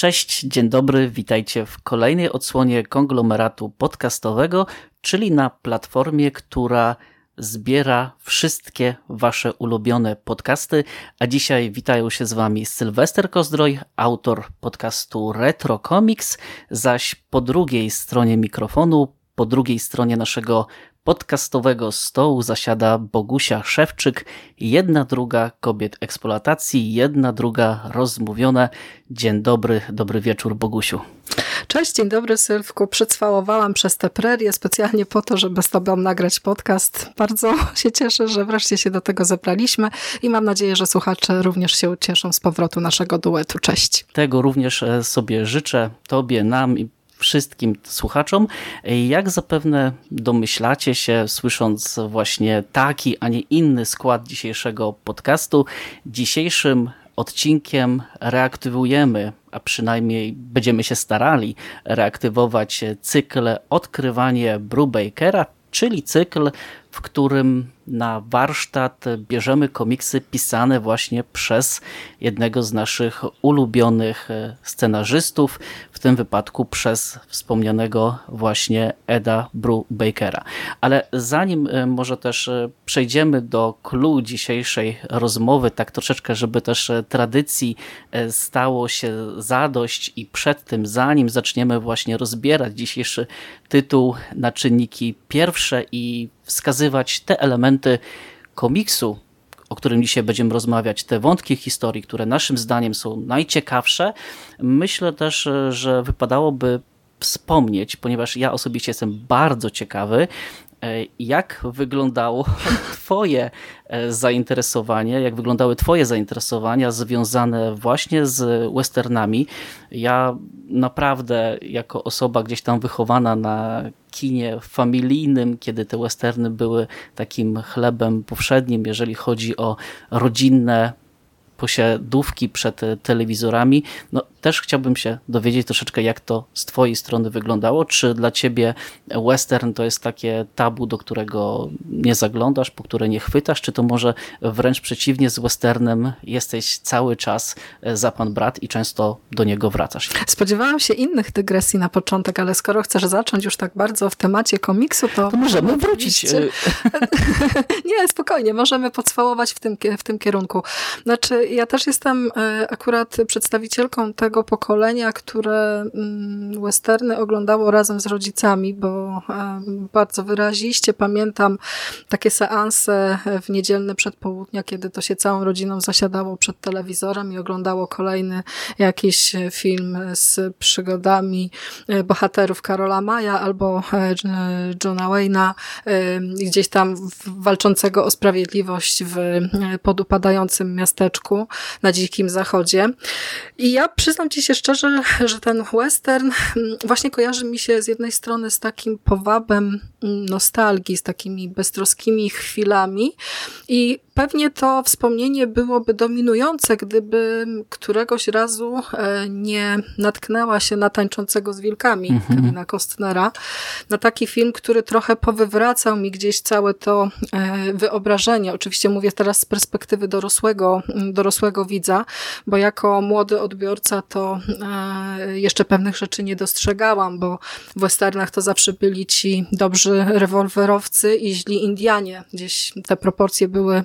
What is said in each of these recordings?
Cześć, dzień dobry, witajcie w kolejnej odsłonie konglomeratu podcastowego, czyli na platformie, która zbiera wszystkie wasze ulubione podcasty, a dzisiaj witają się z wami Sylwester Kozdroj, autor podcastu Retro Comics, zaś po drugiej stronie mikrofonu, po drugiej stronie naszego podcastowego stołu zasiada Bogusia Szewczyk, jedna druga kobiet eksploatacji, jedna druga rozmówione. Dzień dobry, dobry wieczór Bogusiu. Cześć, dzień dobry Sylwku. Przycwałowałam przez tę prerię specjalnie po to, żeby z tobą nagrać podcast. Bardzo się cieszę, że wreszcie się do tego zebraliśmy i mam nadzieję, że słuchacze również się cieszą z powrotu naszego duetu. Cześć. Tego również e, sobie życzę tobie, nam i wszystkim słuchaczom. Jak zapewne domyślacie się, słysząc właśnie taki, a nie inny skład dzisiejszego podcastu, dzisiejszym odcinkiem reaktywujemy, a przynajmniej będziemy się starali reaktywować cykl Odkrywanie Brubakera, czyli cykl, w którym na warsztat bierzemy komiksy pisane właśnie przez jednego z naszych ulubionych scenarzystów, w tym wypadku przez wspomnianego właśnie Eda Brubakera. Ale zanim e, może też e, przejdziemy do clue dzisiejszej rozmowy, tak troszeczkę, żeby też e, tradycji stało się zadość i przed tym, zanim zaczniemy właśnie rozbierać dzisiejszy tytuł na czynniki pierwsze i wskazywać te elementy komiksu, o którym dzisiaj będziemy rozmawiać, te wątki historii, które naszym zdaniem są najciekawsze, myślę też, że wypadałoby wspomnieć, ponieważ ja osobiście jestem bardzo ciekawy, jak wyglądało twoje e, zainteresowanie, jak wyglądały twoje zainteresowania związane właśnie z westernami. Ja naprawdę jako osoba gdzieś tam wychowana na kinie familijnym, kiedy te westerny były takim chlebem powszednim, jeżeli chodzi o rodzinne posiadówki przed telewizorami. No, też chciałbym się dowiedzieć troszeczkę, jak to z twojej strony wyglądało. Czy dla ciebie western to jest takie tabu, do którego nie zaglądasz, po które nie chwytasz, czy to może wręcz przeciwnie z westernem jesteś cały czas za pan brat i często do niego wracasz? Spodziewałam się innych dygresji na początek, ale skoro chcesz zacząć już tak bardzo w temacie komiksu, to... to możemy wrócić. nie, spokojnie, możemy podswałować w tym, w tym kierunku. Znaczy, ja też jestem e, akurat przedstawicielką tego pokolenia, które mm, westerny oglądało razem z rodzicami, bo e, bardzo wyraziście pamiętam takie seanse w niedzielne przedpołudnia, kiedy to się całą rodziną zasiadało przed telewizorem i oglądało kolejny jakiś film z przygodami e, bohaterów Karola Maja albo Johna Wayne'a, gdzieś tam walczącego o sprawiedliwość w podupadającym miasteczku na Dzikim Zachodzie. I ja przyznam ci się szczerze, że ten western mm, właśnie kojarzy mi się z jednej strony z takim powabem mm, nostalgii, z takimi beztroskimi chwilami i pewnie to wspomnienie byłoby dominujące, gdyby któregoś razu e, nie natknęła się na tańczącego z wilkami mhm. Kevina Costnera, na taki film, który trochę powywracał mi gdzieś całe to e, wyobrażenie. Oczywiście mówię teraz z perspektywy dorosłego, dorosłego widza, bo jako młody odbiorca to e, jeszcze pewnych rzeczy nie dostrzegałam, bo w westernach to zawsze byli ci dobrzy rewolwerowcy i źli Indianie. Gdzieś te proporcje były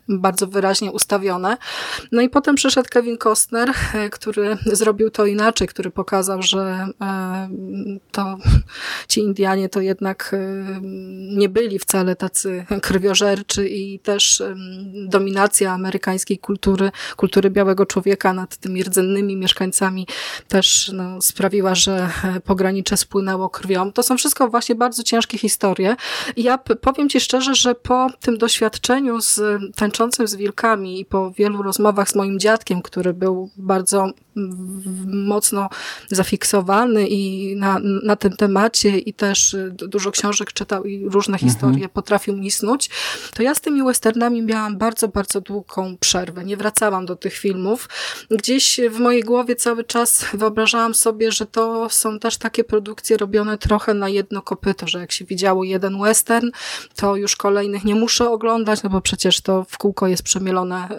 bardzo wyraźnie ustawione. No i potem przyszedł Kevin Costner, e, który zrobił to inaczej, który pokazał, że e, to ci Indianie to jednak nie byli wcale tacy krwiożerczy i też dominacja amerykańskiej kultury, kultury białego człowieka nad tymi rdzennymi mieszkańcami też no, sprawiła, że pogranicze spłynęło krwią. To są wszystko właśnie bardzo ciężkie historie. Ja powiem Ci szczerze, że po tym doświadczeniu z tańczącym z wilkami i po wielu rozmowach z moim dziadkiem, który był bardzo mocno zafiksowany i na, na tym temacie i też dużo książek czytał i różne mhm. historie potrafił mi snuć, to ja z tymi westernami miałam bardzo, bardzo długą przerwę. Nie wracałam do tych filmów. Gdzieś w mojej głowie cały czas wyobrażałam sobie, że to są też takie produkcje robione trochę na jedno kopyto, że jak się widziało jeden western, to już kolejnych nie muszę oglądać, no bo przecież to w kółko jest przemielone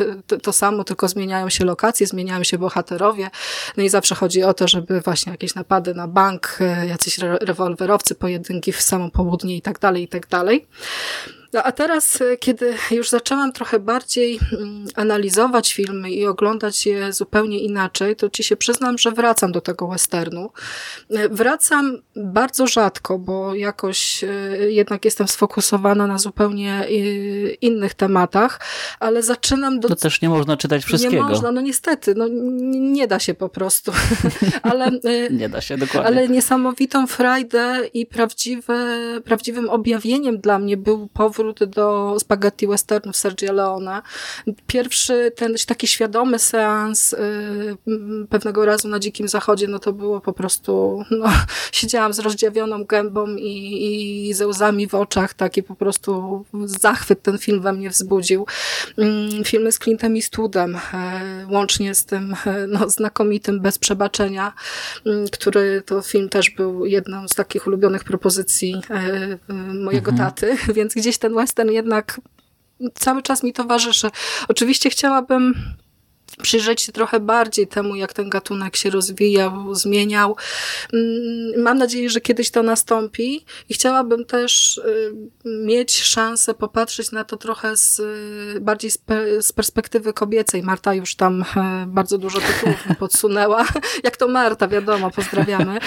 y, to, to samo, tylko zmieniają się lokacje, zmieniają się bohaterowie, bohaterowie. No i zawsze chodzi o to, żeby właśnie jakieś napady na bank, jacyś rewolwerowcy, pojedynki w samo południe i tak dalej, i tak dalej. No a teraz, e, kiedy już zaczęłam trochę bardziej mm, analizować filmy i oglądać je zupełnie inaczej, to ci się przyznam, że wracam do tego westernu. E, wracam bardzo rzadko, bo jakoś e, jednak jestem sfokusowana na zupełnie innych tematach, ale zaczynam do... To też nie można czytać wszystkiego. Nie można, no niestety, no nie da się po prostu. ale, nie da się, dokładnie. Ale niesamowitą frajdę i prawdziwe, prawdziwym objawieniem dla mnie był powód powrót do spaghetti westernów Sergio Leone. Pierwszy ten taki świadomy seans yy, pewnego razu na Dzikim Zachodzie, no to było po prostu, no, siedziałam z rozdziawioną gębą i, i ze łzami w oczach, taki po prostu zachwyt ten film we mnie wzbudził. Yy, filmy z Clintem Eastwoodem, yy, łącznie z tym yy, no, znakomitym Bez Przebaczenia, yy, który to film też był jedną z takich ulubionych propozycji yy, mojego mhm. taty, więc gdzieś ten ten western jednak cały czas mi towarzyszy. Oczywiście chciałabym przyjrzeć się trochę bardziej temu, jak ten gatunek się rozwijał, zmieniał. Mm, mam nadzieję, że kiedyś to nastąpi i chciałabym też y, mieć szansę popatrzeć na to trochę z, y, bardziej z perspektywy kobiecej. Marta już tam e, bardzo dużo tytułów podsunęła. Jak to Marta, wiadomo, pozdrawiamy.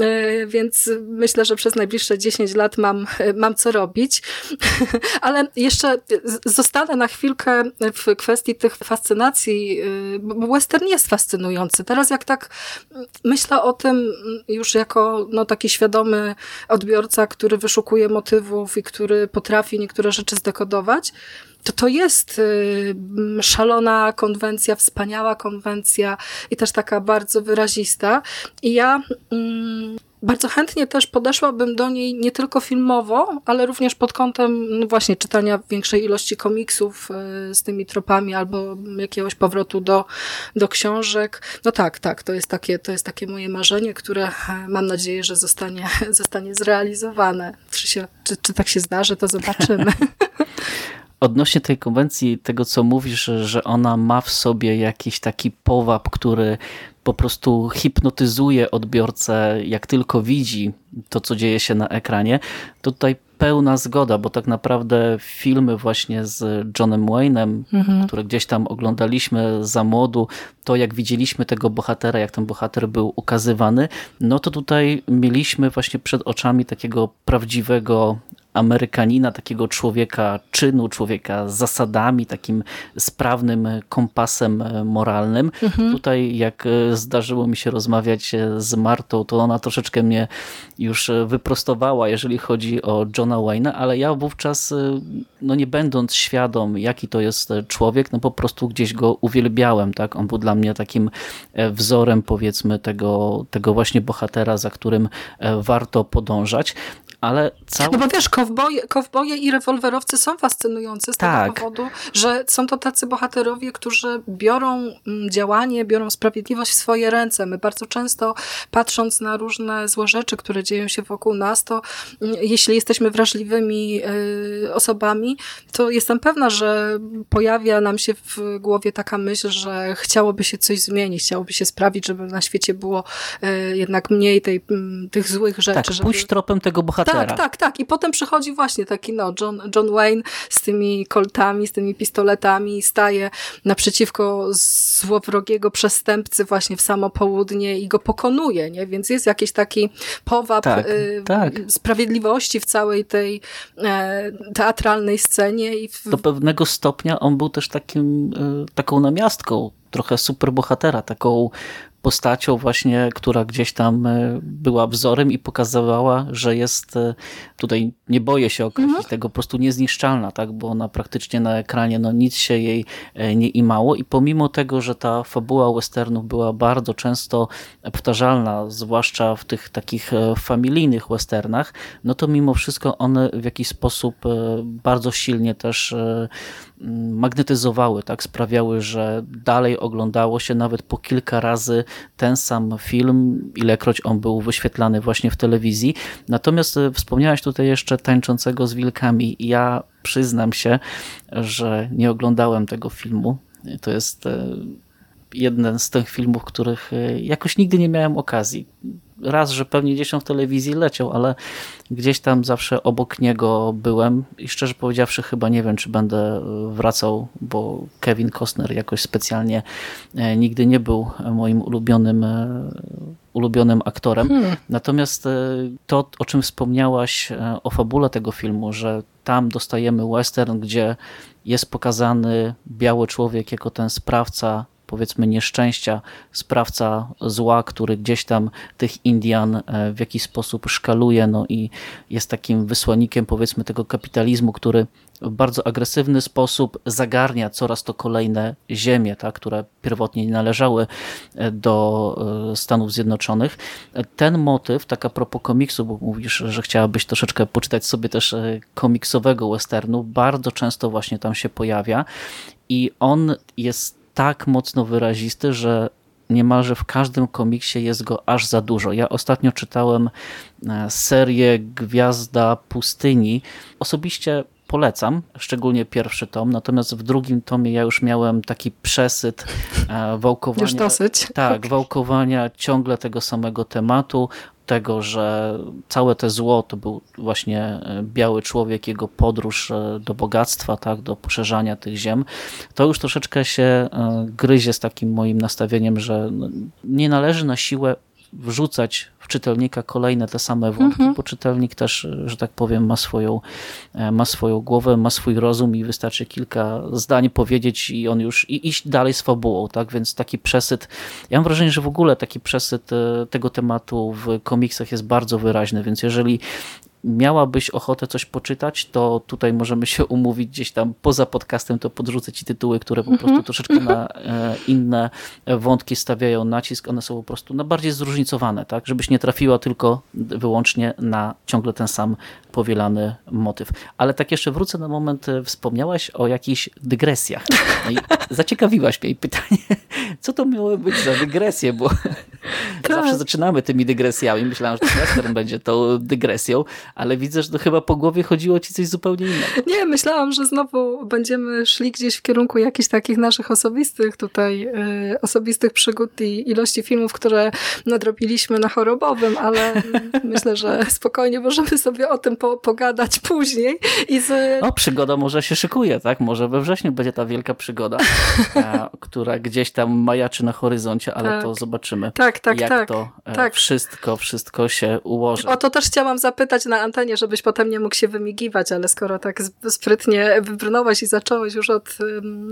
E, więc myślę, że przez najbliższe 10 lat mam, e, mam co robić. Ale jeszcze zostanę na chwilkę w kwestii tych fascynacji y, western jest fascynujący. Teraz jak tak myślę o tym już jako no, taki świadomy odbiorca, który wyszukuje motywów i który potrafi niektóre rzeczy zdekodować, to to jest y, szalona konwencja, wspaniała konwencja i też taka bardzo wyrazista. I ja mm, bardzo chętnie też podeszłabym do niej nie tylko filmowo, ale również pod kątem no właśnie czytania większej ilości komiksów y, z tymi tropami albo jakiegoś powrotu do, do książek. No tak, tak, to jest takie, to jest takie moje marzenie, które e, mam nadzieję, że zostanie, zostanie zrealizowane. Czy, się, czy, czy tak się zdarzy, to zobaczymy. Odnośnie tej konwencji, tego co mówisz, że ona ma w sobie jakiś taki powab, który po prostu hipnotyzuje odbiorcę, jak tylko widzi to, co dzieje się na ekranie, to tutaj pełna zgoda, bo tak naprawdę filmy właśnie z Johnem Wayne'em, mhm. które gdzieś tam oglądaliśmy za młodu, to jak widzieliśmy tego bohatera, jak ten bohater był ukazywany, no to tutaj mieliśmy właśnie przed oczami takiego prawdziwego Amerykanina, takiego człowieka czynu, człowieka z zasadami, takim sprawnym kompasem moralnym. Mhm. Tutaj jak zdarzyło mi się rozmawiać z Martą, to ona troszeczkę mnie już wyprostowała, jeżeli chodzi o Johna Wayne'a, ale ja wówczas, no nie będąc świadom, jaki to jest człowiek, no po prostu gdzieś go uwielbiałem, tak? On był dla mnie takim wzorem, powiedzmy, tego, tego właśnie bohatera, za którym warto podążać ale cały... No bo wiesz, kowboje, kowboje i rewolwerowcy są fascynujący z tak. tego powodu, że są to tacy bohaterowie, którzy biorą mm, działanie, biorą sprawiedliwość w swoje ręce. My bardzo często patrząc na różne złe rzeczy, które dzieją się wokół nas, to mm, jeśli jesteśmy wrażliwymi y, osobami, to jestem pewna, że pojawia nam się w głowie taka myśl, że chciałoby się coś zmienić, chciałoby się sprawić, żeby na świecie było y, jednak mniej tej, mm, tych złych rzeczy. Tak, żeby... pójść tropem tego bohatera tak, tak, tak. I potem przychodzi właśnie taki no, John, John Wayne z tymi koltami, z tymi pistoletami staje naprzeciwko złowrogiego przestępcy właśnie w samo południe i go pokonuje, nie? Więc jest jakiś taki powab tak, y, tak. sprawiedliwości w całej tej e, teatralnej scenie. I w... Do pewnego stopnia on był też takim, y, taką namiastką trochę superbohatera, taką postacią właśnie, która gdzieś tam e, była wzorem i pokazywała, że jest, e, tutaj nie boję się określić mhm. tego, po prostu niezniszczalna, tak, bo ona praktycznie na ekranie no nic się jej e, nie imało i pomimo tego, że ta fabuła westernów była bardzo często powtarzalna, zwłaszcza w tych takich familijnych westernach, no to mimo wszystko one w jakiś sposób bardzo silnie też magnetyzowały, tak, sprawiały, że dalej oglądało się nawet po kilka razy ten sam film, ilekroć on był wyświetlany właśnie w telewizji. Natomiast e, wspomniałaś tutaj jeszcze Tańczącego z Wilkami. Ja przyznam się, że nie oglądałem tego filmu. To jest e, jeden z tych filmów, których jakoś nigdy nie miałem okazji raz, że pewnie gdzieś on w telewizji leciał, ale gdzieś tam zawsze obok niego byłem i szczerze powiedziawszy chyba nie wiem, czy będę e, wracał, bo Kevin Costner jakoś specjalnie e, nigdy nie był moim ulubionym e, ulubionym aktorem. Hmm. Natomiast to, o czym wspomniałaś o fabule tego filmu, że tam dostajemy western, gdzie jest pokazany biały człowiek jako ten sprawca powiedzmy nieszczęścia, sprawca zła, który gdzieś tam tych Indian e, w jakiś sposób szkaluje no i jest takim wysłannikiem powiedzmy tego kapitalizmu, który w bardzo agresywny sposób zagarnia coraz to kolejne ziemie, tak, które pierwotnie nie należały e, do e, Stanów Zjednoczonych. Ten motyw, tak a propos komiksu, bo mówisz, że chciałabyś troszeczkę poczytać sobie też komiksowego westernu, bardzo często właśnie tam się pojawia i on jest tak mocno wyrazisty, że niemalże w każdym komiksie jest go aż za dużo. Ja ostatnio czytałem e, serię Gwiazda Pustyni. Osobiście polecam, szczególnie pierwszy tom, natomiast w drugim tomie ja już miałem taki przesyt e, wałkowania. Już dosyć. Tak, wałkowania ciągle tego samego tematu tego, że całe te zło to był właśnie e, biały człowiek, jego podróż e, do bogactwa, tak, do poszerzania tych ziem, to już troszeczkę się gryzie z takim moim nastawieniem, że no, nie należy na siłę wrzucać czytelnika kolejne te same wątki, mhm. bo czytelnik też, że tak powiem, ma swoją, e, ma swoją głowę, ma swój rozum i wystarczy kilka zdań powiedzieć i on już i iść dalej z fabułą, tak? Więc taki przesyt, ja mam wrażenie, że w ogóle taki przesyt e, tego tematu w komiksach jest bardzo wyraźny, więc jeżeli miałabyś ochotę coś poczytać, to tutaj możemy się umówić gdzieś tam poza podcastem, to podrzucę ci tytuły, które po prostu mhm. troszeczkę na e, inne wątki stawiają nacisk. One są po prostu na bardziej zróżnicowane, tak? Żebyś nie trafiła tylko wyłącznie na ciągle ten sam powielany motyw. Ale tak jeszcze wrócę na moment, e, wspomniałaś o jakichś dygresjach. No i zaciekawiłaś mnie pytanie, co to miało być za dygresje, bo tak. zawsze zaczynamy tymi dygresjami. Myślałem, że western będzie tą dygresją, ale widzę, że to chyba po głowie chodziło ci coś zupełnie innego. Nie, myślałam, że znowu będziemy szli gdzieś w kierunku jakichś takich naszych osobistych tutaj, y, osobistych przygód i ilości filmów, które nadrobiliśmy na chorobowym, ale myślę, że spokojnie możemy sobie o tym po, pogadać później. I z... No, przygoda może się szykuje, tak? Może we wrześniu będzie ta wielka przygoda, a, która gdzieś tam majaczy na horyzoncie, ale tak. to zobaczymy. Tak, tak, jak tak. to e, tak. wszystko, wszystko się ułoży. O to też chciałam zapytać na antenie, żebyś potem nie mógł się wymigiwać, ale skoro tak sprytnie wybrnąłeś i zacząłeś już od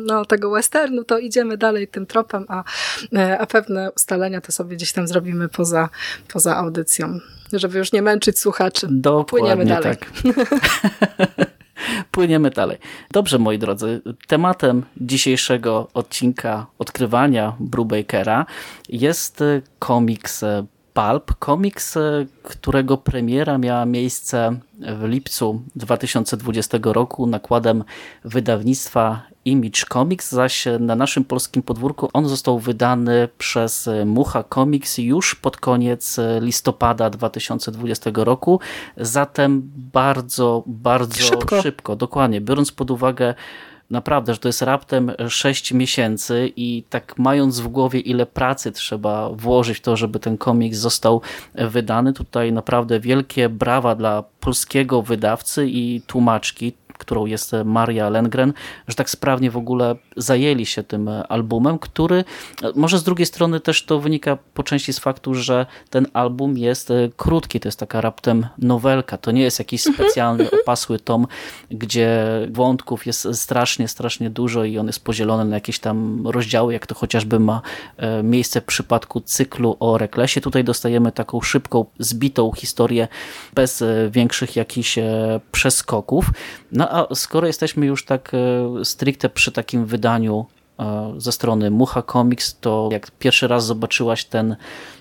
no, tego westernu, to idziemy dalej tym tropem, a, e, a pewne ustalenia to sobie gdzieś tam zrobimy poza, poza audycją, żeby już nie męczyć słuchaczy. Dokładnie Płyniemy dalej. tak. Płyniemy dalej. Dobrze, moi drodzy, tematem dzisiejszego odcinka odkrywania Brubakera jest komiks Pulp, komiks, e, którego premiera miała miejsce w lipcu 2020 roku nakładem wydawnictwa Image Comics, zaś na naszym polskim podwórku on został wydany przez Mucha Comics już pod koniec listopada 2020 roku, zatem bardzo, bardzo szybko, szybko dokładnie, biorąc pod uwagę naprawdę, że to jest raptem 6 miesięcy i tak mając w głowie ile pracy trzeba włożyć w to, żeby ten komiks został wydany, tutaj naprawdę wielkie brawa dla polskiego wydawcy i tłumaczki, którą jest Maria Lengren, że tak sprawnie w ogóle zajęli się tym albumem, który może z drugiej strony też to wynika po części z faktu, że ten album jest krótki, to jest taka raptem nowelka, to nie jest jakiś mhm, specjalny, mhm. opasły tom, gdzie wątków jest strasznie, strasznie dużo i on jest podzielony na jakieś tam rozdziały, jak to chociażby ma e, miejsce w przypadku cyklu o Reklesie. Tutaj dostajemy taką szybką, zbitą historię bez e, większych jakichś e, przeskoków. No a skoro jesteśmy już tak e, stricte przy takim wydaniu e, ze strony Mucha Comics, to jak pierwszy raz zobaczyłaś ten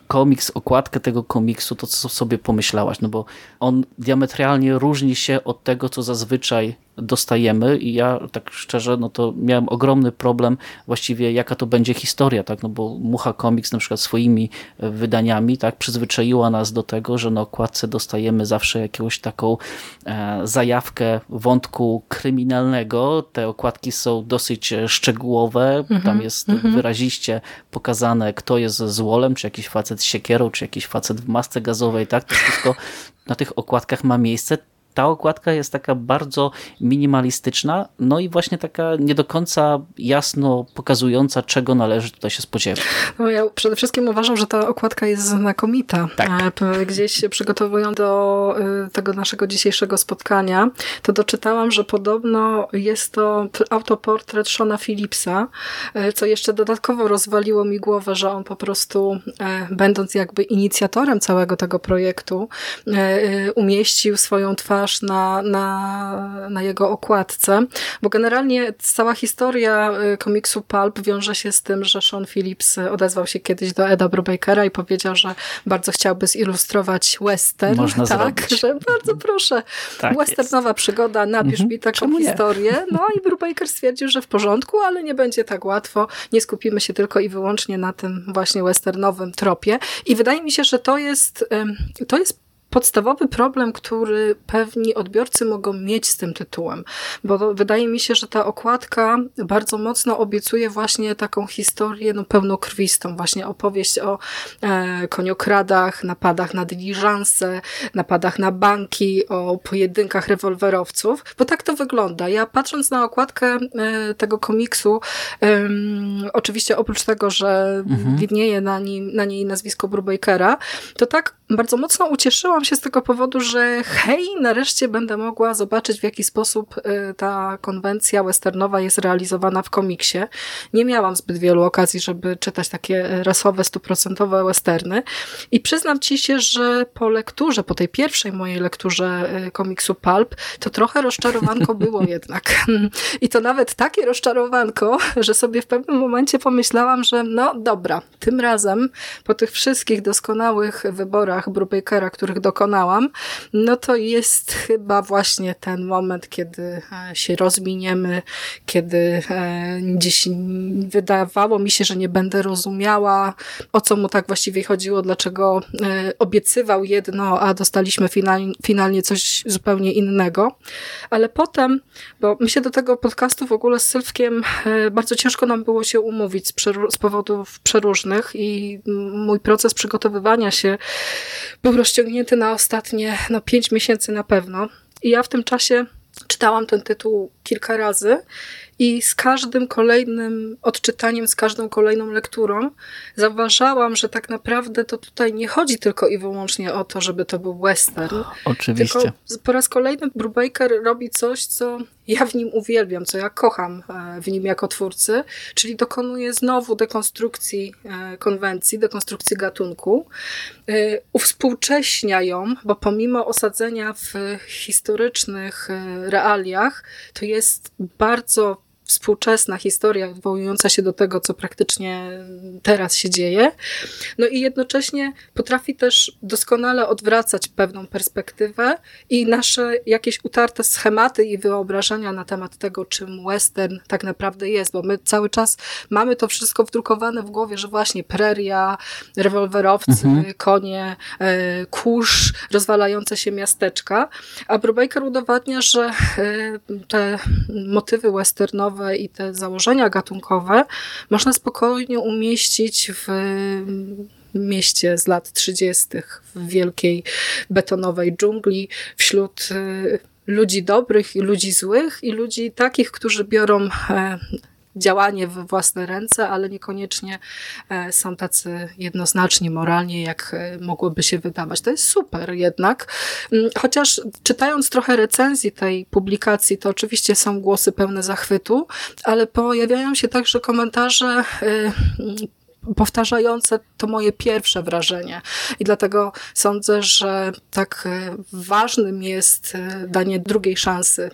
komiks, okładkę tego komiksu, to co sobie pomyślałaś? No bo on diametralnie różni się od tego, co zazwyczaj dostajemy i ja tak szczerze, no to miałem ogromny problem właściwie jaka to będzie historia, tak, no bo Mucha Comics na przykład swoimi wydaniami, tak, przyzwyczaiła nas do tego, że na okładce dostajemy zawsze jakąś taką e, zajawkę wątku kryminalnego, te okładki są dosyć szczegółowe, mm -hmm, tam jest mm -hmm. wyraziście pokazane, kto jest złolem, czy jakiś facet z siekierą, czy jakiś facet w masce gazowej, tak, to wszystko na tych okładkach ma miejsce, ta okładka jest taka bardzo minimalistyczna, no i właśnie taka nie do końca jasno pokazująca, czego należy tutaj się spodziewać. No ja przede wszystkim uważam, że ta okładka jest znakomita. Tak. E, gdzieś przygotowując do y, tego naszego dzisiejszego spotkania, to doczytałam, że podobno jest to autoportret Shona Phillipsa, e, co jeszcze dodatkowo rozwaliło mi głowę, że on po prostu, e, będąc jakby inicjatorem całego tego projektu, umieścił swoją twarz twarz na, na, na jego okładce, bo generalnie cała historia y, komiksu Pulp wiąże się z tym, że Sean Phillips odezwał się kiedyś do Eda Brubakera i powiedział, że bardzo chciałby zilustrować western. Można tak, zrobić. że bardzo proszę, tak westernowa jest. przygoda, napisz mhm. mi taką Czemu historię. Nie? No i Brubaker stwierdził, że w porządku, ale nie będzie tak łatwo. Nie skupimy się tylko i wyłącznie na tym właśnie westernowym tropie. I wydaje mi się, że to jest, to jest podstawowy problem, który pewni odbiorcy mogą mieć z tym tytułem, bo wydaje mi się, że ta okładka bardzo mocno obiecuje właśnie taką historię no, pełnokrwistą, właśnie opowieść o e, koniokradach, napadach na dyliżanse, napadach na banki, o pojedynkach rewolwerowców, bo tak to wygląda. Ja patrząc na okładkę e, tego komiksu, e, oczywiście oprócz tego, że mhm. widnieje na, nim, na niej nazwisko Brubakera, to tak bardzo mocno ucieszyłam się z tego powodu, że hej, nareszcie będę mogła zobaczyć, w jaki sposób y, ta konwencja westernowa jest realizowana w komiksie. Nie miałam zbyt wielu okazji, żeby czytać takie rasowe, stuprocentowe westerny i przyznam ci się, że po lekturze, po tej pierwszej mojej lekturze y, komiksu Pulp, to trochę rozczarowanko było jednak. I to nawet takie rozczarowanko, że sobie w pewnym momencie pomyślałam, że no dobra, tym razem po tych wszystkich doskonałych wyborach Brubakera, których dokonałam, no to jest chyba właśnie ten moment, kiedy e, się rozminiemy, kiedy e, gdzieś wydawało mi się, że nie będę rozumiała, o co mu tak właściwie chodziło, dlaczego e, obiecywał jedno, a dostaliśmy finalnie coś zupełnie innego. Ale potem, bo my się do tego podcastu w ogóle z Sylwkiem bardzo ciężko nam było się umówić z, z powodów przeróżnych i mój proces przygotowywania się był rozciągnięty na ostatnie no, pięć miesięcy na pewno. I ja w tym czasie czytałam ten tytuł kilka razy i z każdym kolejnym odczytaniem, z każdą kolejną lekturą zauważałam, że tak naprawdę to tutaj nie chodzi tylko i wyłącznie o to, żeby to był western. Oczywiście. Tylko po raz kolejny Brubaker robi coś, co ja w nim uwielbiam, co ja kocham e, w nim jako twórcy, czyli dokonuje znowu dekonstrukcji e, konwencji, dekonstrukcji gatunku, e, uwspółcześnia ją, bo pomimo osadzenia w historycznych realiach, to jest bardzo współczesna historia odwołująca się do tego, co praktycznie teraz się dzieje. No i jednocześnie potrafi też doskonale odwracać pewną perspektywę i nasze jakieś utarte schematy i wyobrażenia na temat tego, czym western tak naprawdę jest, bo my cały czas mamy to wszystko wdrukowane w głowie, że właśnie preria, rewolwerowcy, mhm. konie, e, kurz, rozwalające się miasteczka, a Brubaker udowadnia, że e, te motywy westernowe i te założenia gatunkowe można spokojnie umieścić w mieście z lat 30., w wielkiej betonowej dżungli, wśród y, ludzi dobrych i ludzi złych i ludzi takich, którzy biorą e, działanie w własne ręce, ale niekoniecznie e, są tacy jednoznaczni moralnie, jak e, mogłoby się wydawać. To jest super jednak. Mm, chociaż czytając trochę recenzji tej publikacji, to oczywiście są głosy pełne zachwytu, ale pojawiają się także komentarze e, powtarzające to moje pierwsze wrażenie. I dlatego sądzę, że tak e, ważnym jest e, danie drugiej szansy.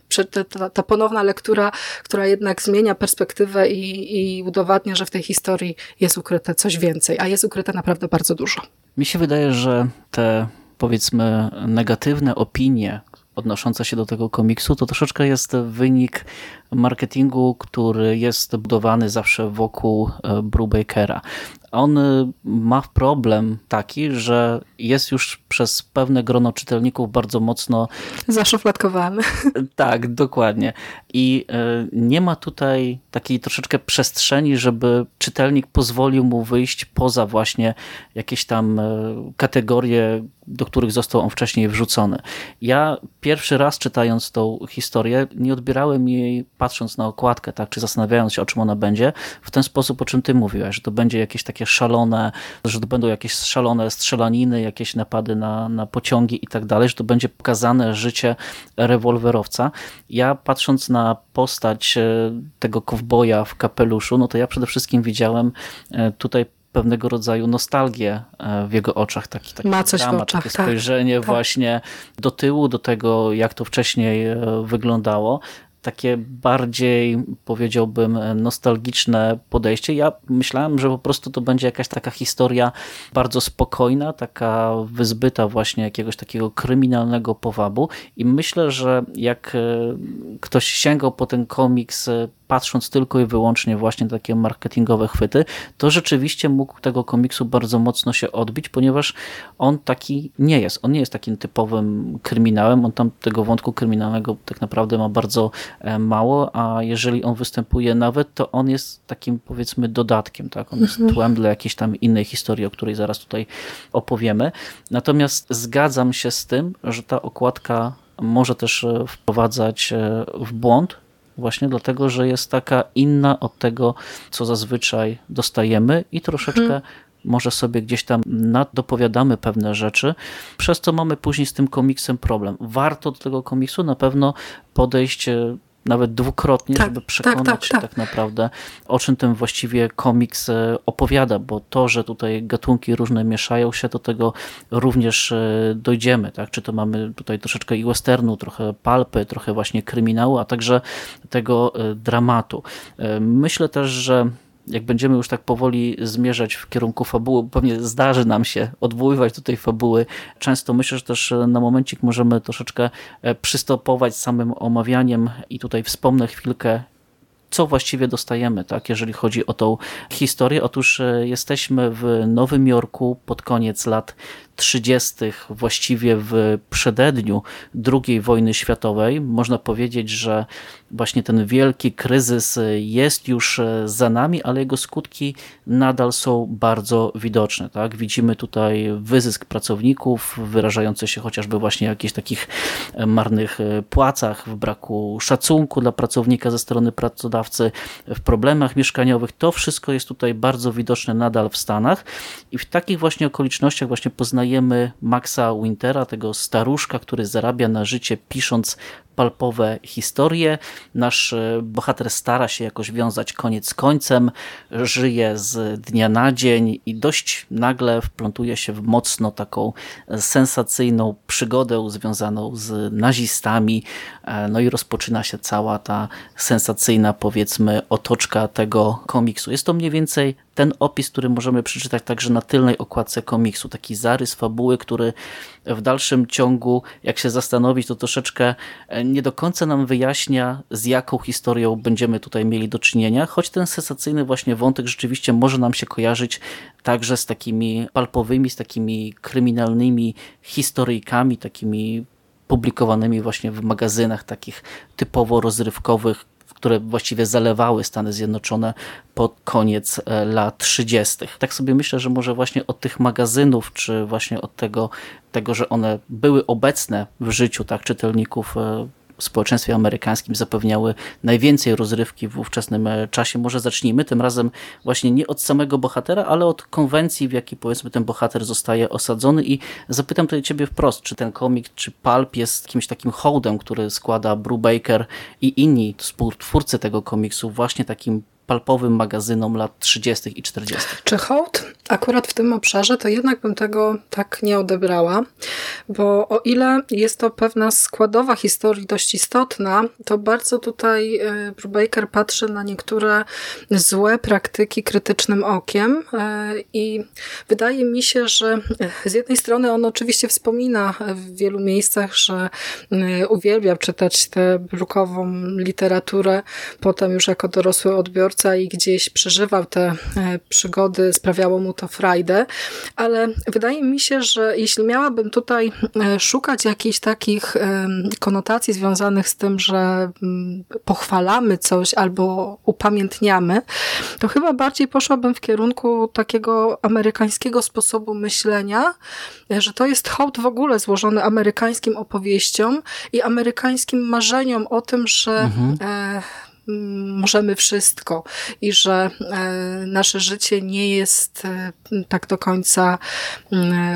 Ta, ta ponowna lektura, która jednak zmienia perspektywę i, i udowadnia, że w tej historii jest ukryte coś więcej, a jest ukryte naprawdę bardzo dużo. Mi się wydaje, że te powiedzmy negatywne opinie odnoszące się do tego komiksu, to troszeczkę jest wynik marketingu, który jest budowany zawsze wokół e, Brubakera on y, ma problem taki, że jest już przez pewne grono czytelników bardzo mocno zaszufladkowany. Tak, dokładnie. I y, nie ma tutaj takiej troszeczkę przestrzeni, żeby czytelnik pozwolił mu wyjść poza właśnie jakieś tam kategorie, do których został on wcześniej wrzucony. Ja pierwszy raz czytając tą historię, nie odbierałem jej patrząc na okładkę, tak, czy zastanawiając się, o czym ona będzie, w ten sposób, o czym ty mówiłaś, że to będzie jakieś takie szalone, że to będą jakieś szalone strzelaniny, jakieś napady na, na pociągi i tak dalej, że to będzie pokazane życie rewolwerowca. Ja patrząc na postać e, tego kowboja w kapeluszu, no to ja przede wszystkim widziałem e, tutaj pewnego rodzaju nostalgię e, w jego oczach, taki, taki Ma coś dramat, w oczach, takie tak, spojrzenie tak. właśnie do tyłu, do tego jak to wcześniej wyglądało takie bardziej, powiedziałbym, nostalgiczne podejście. Ja myślałem, że po prostu to będzie jakaś taka historia bardzo spokojna, taka wyzbyta właśnie jakiegoś takiego kryminalnego powabu i myślę, że jak ktoś sięgał po ten komiks patrząc tylko i wyłącznie właśnie takie marketingowe chwyty, to rzeczywiście mógł tego komiksu bardzo mocno się odbić, ponieważ on taki nie jest. On nie jest takim typowym kryminałem, on tam tego wątku kryminalnego tak naprawdę ma bardzo e, mało, a jeżeli on występuje nawet, to on jest takim powiedzmy dodatkiem, tak? On jest mhm. tłem dla jakiejś tam innej historii, o której zaraz tutaj opowiemy. Natomiast zgadzam się z tym, że ta okładka może też e, wprowadzać e, w błąd, właśnie dlatego, że jest taka inna od tego, co zazwyczaj dostajemy i troszeczkę hmm. może sobie gdzieś tam nadopowiadamy pewne rzeczy, przez co mamy później z tym komiksem problem. Warto do tego komiksu na pewno podejść e, nawet dwukrotnie, tak, żeby przekonać tak, tak, się tak. tak naprawdę, o czym ten właściwie komiks e, opowiada, bo to, że tutaj gatunki różne mieszają się, do tego również e, dojdziemy. Tak? Czy to mamy tutaj troszeczkę i westernu, trochę palpy, trochę właśnie kryminału, a także tego e, dramatu. Myślę też, że jak będziemy już tak powoli zmierzać w kierunku fabuły, pewnie zdarzy nam się odwoływać do tej fabuły. Często myślę, że też na momencik możemy troszeczkę e, przystopować samym omawianiem i tutaj wspomnę chwilkę co właściwie dostajemy, tak, jeżeli chodzi o tą historię. Otóż e, jesteśmy w Nowym Jorku pod koniec lat 30., właściwie w przededniu II wojny światowej. Można powiedzieć, że właśnie ten wielki kryzys jest już za nami, ale jego skutki nadal są bardzo widoczne. Tak? Widzimy tutaj wyzysk pracowników, wyrażający się chociażby właśnie w jakichś takich marnych płacach, w braku szacunku dla pracownika ze strony pracodawcy, w problemach mieszkaniowych. To wszystko jest tutaj bardzo widoczne nadal w Stanach i w takich właśnie okolicznościach właśnie poznajemy Maxa Wintera, tego staruszka, który zarabia na życie pisząc palpowe historie. Nasz e, bohater stara się jakoś wiązać koniec z końcem, żyje z dnia na dzień i dość nagle wplątuje się w mocno taką sensacyjną przygodę związaną z nazistami. E, no i rozpoczyna się cała ta sensacyjna, powiedzmy, otoczka tego komiksu. Jest to mniej więcej ten opis, który możemy przeczytać także na tylnej okładce komiksu. Taki zarys fabuły, który w dalszym ciągu, jak się zastanowić, to troszeczkę e, nie do końca nam wyjaśnia, z jaką historią będziemy tutaj mieli do czynienia, choć ten sensacyjny właśnie wątek rzeczywiście może nam się kojarzyć także z takimi palpowymi, z takimi kryminalnymi historyjkami, takimi publikowanymi właśnie w magazynach takich typowo rozrywkowych, które właściwie zalewały Stany Zjednoczone pod koniec e, lat 30. Tak sobie myślę, że może właśnie od tych magazynów, czy właśnie od tego, tego że one były obecne w życiu tak czytelników e, w społeczeństwie amerykańskim zapewniały najwięcej rozrywki w ówczesnym e, czasie. Może zacznijmy tym razem właśnie nie od samego bohatera, ale od konwencji, w jakiej powiedzmy ten bohater zostaje osadzony i zapytam tutaj ciebie wprost, czy ten komik, czy Pulp jest kimś takim hołdem, który składa Brubaker i inni współtwórcy tego komiksu właśnie takim palpowym magazynom lat 30. i 40. Czy hołd akurat w tym obszarze, to jednak bym tego tak nie odebrała, bo o ile jest to pewna składowa historii dość istotna, to bardzo tutaj e, Brubaker patrzy na niektóre złe praktyki krytycznym okiem e, i wydaje mi się, że z jednej strony on oczywiście wspomina w wielu miejscach, że uwielbia czytać tę brukową literaturę, potem już jako dorosły odbiorca i gdzieś przeżywał te e, przygody, sprawiało mu to frajdę, ale wydaje mi się, że jeśli miałabym tutaj e, szukać jakichś takich konotacji związanych z tym, że mm, pochwalamy coś albo upamiętniamy, to chyba bardziej poszłabym w kierunku takiego amerykańskiego sposobu myślenia, e, że to jest hołd w ogóle złożony amerykańskim opowieściom i amerykańskim marzeniom o tym, że mhm. e, możemy wszystko i że e, nasze życie nie jest e, tak do końca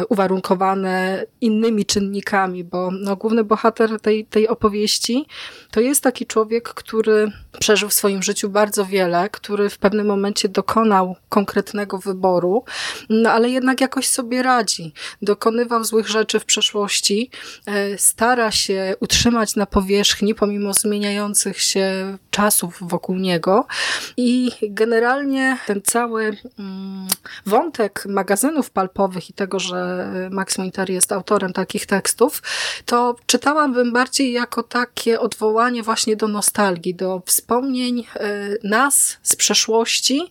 uwarunkowane innymi czynnikami, bo no, główny bohater tej, tej opowieści to jest taki człowiek, który przeżył w swoim życiu bardzo wiele, który w pewnym momencie dokonał konkretnego wyboru, no ale jednak jakoś sobie radzi. Dokonywał złych rzeczy w przeszłości, e, stara się utrzymać na powierzchni pomimo zmieniających się czasów wokół niego i generalnie ten cały mm, wątek magazynów palpowych i tego, że Max Winter jest autorem takich tekstów, to czytałabym bardziej jako takie odwołanie właśnie do nostalgii, do wspomnień e, nas z przeszłości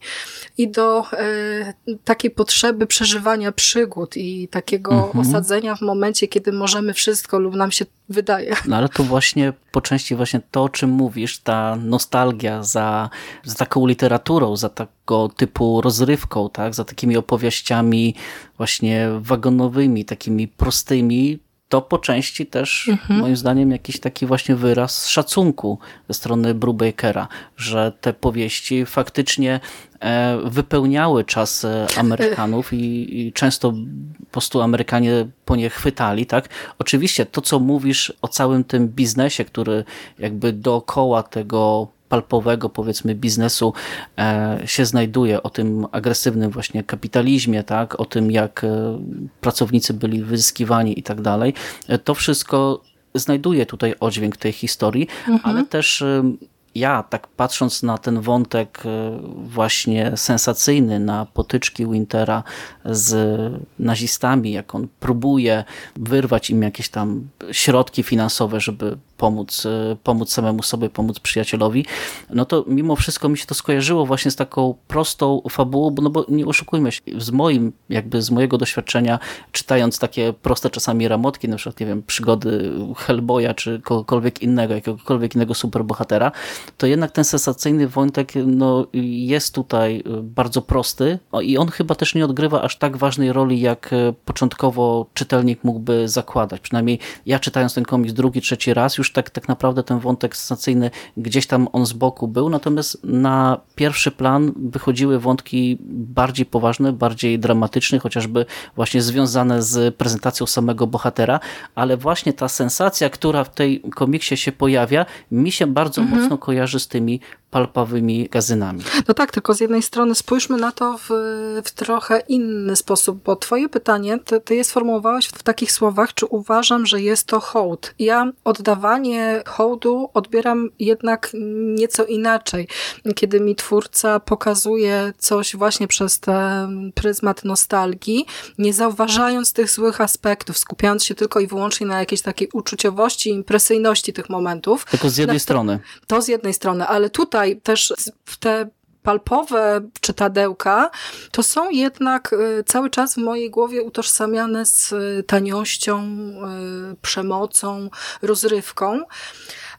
i do e, takiej potrzeby przeżywania przygód i takiego mhm. osadzenia w momencie, kiedy możemy wszystko lub nam się wydaje. No ale to właśnie po części właśnie to, o czym mówisz, ta nostalgia za, za taką literaturą, za tego typu rozrywką, tak, za takimi opowieściami właśnie wagonowymi, takimi prostymi, to po części też mhm. moim zdaniem jakiś taki właśnie wyraz szacunku ze strony Brubakera, że te powieści faktycznie e, wypełniały czas Amerykanów i, i, często po prostu Amerykanie po nie chwytali, tak? Oczywiście to, co mówisz o całym tym biznesie, który jakby dookoła tego palpowego, powiedzmy, biznesu e, się znajduje, o tym agresywnym właśnie kapitalizmie, tak, o tym jak e, pracownicy byli wyzyskiwani i tak dalej. E, to wszystko znajduje tutaj oddźwięk tej historii, mhm. ale też ja, tak patrząc na ten wątek właśnie sensacyjny, na potyczki Wintera z nazistami, jak on próbuje wyrwać im jakieś tam środki finansowe, żeby pomóc, e, pomóc samemu sobie, pomóc przyjacielowi, no to mimo wszystko mi się to skojarzyło właśnie z taką prostą fabułą, bo, no bo nie oszukujmy się, z moim, jakby z mojego doświadczenia, czytając takie proste czasami ramotki, na przykład, nie wiem, przygody Hellboya, czy kogokolwiek innego, jakiegokolwiek innego superbohatera, to jednak ten sensacyjny wątek no, jest tutaj e, bardzo prosty i on chyba też nie odgrywa aż tak ważnej roli, jak e, początkowo czytelnik mógłby zakładać. Przynajmniej ja czytając ten komiks drugi, trzeci raz, już tak, tak naprawdę ten wątek sensacyjny gdzieś tam on z boku był, natomiast na pierwszy plan wychodziły wątki bardziej poważne, bardziej dramatyczne, chociażby właśnie związane z prezentacją samego bohatera, ale właśnie ta sensacja, która w tej komiksie się pojawia, mi się bardzo mhm. mocno kojarzy z tymi palpawymi gazynami. No tak, tylko z jednej strony spójrzmy na to w, w trochę inny sposób, bo twoje pytanie, ty, ty je sformułowałeś w takich słowach, czy uważam, że jest to hołd. Ja oddawanie hołdu odbieram jednak nieco inaczej. Kiedy mi twórca pokazuje coś właśnie przez ten pryzmat nostalgii, nie zauważając tych złych aspektów, skupiając się tylko i wyłącznie na jakiejś takiej uczuciowości, impresyjności tych momentów. Tylko z jednej strony. To z jednej strony, ale tutaj tutaj też te palpowe czytadełka, to są jednak y, cały czas w mojej głowie utożsamiane z y, taniością, y, przemocą, rozrywką.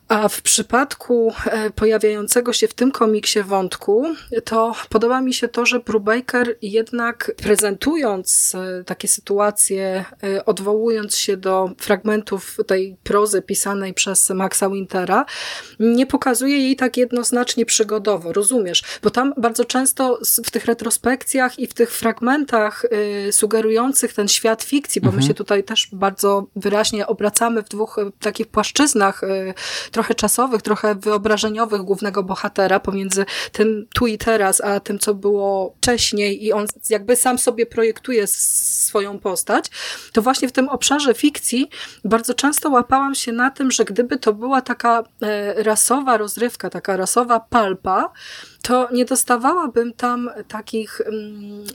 A w przypadku e, pojawiającego się w tym komiksie wątku, to podoba mi się to, że Brubaker jednak prezentując e, takie sytuacje, e, odwołując się do fragmentów tej prozy pisanej przez Maxa Wintera, nie pokazuje jej tak jednoznacznie przygodowo, rozumiesz? Bo tam bardzo często w tych retrospekcjach i w tych fragmentach sugerujących ten świat fikcji, bo mhm. my się tutaj też bardzo wyraźnie obracamy w dwóch takich płaszczyznach trochę czasowych, trochę wyobrażeniowych głównego bohatera pomiędzy tym tu i teraz, a tym, co było wcześniej i on jakby sam sobie projektuje swoją postać, to właśnie w tym obszarze fikcji bardzo często łapałam się na tym, że gdyby to była taka e, rasowa rozrywka, taka rasowa palpa, to nie dostawałabym tam takich... Mm,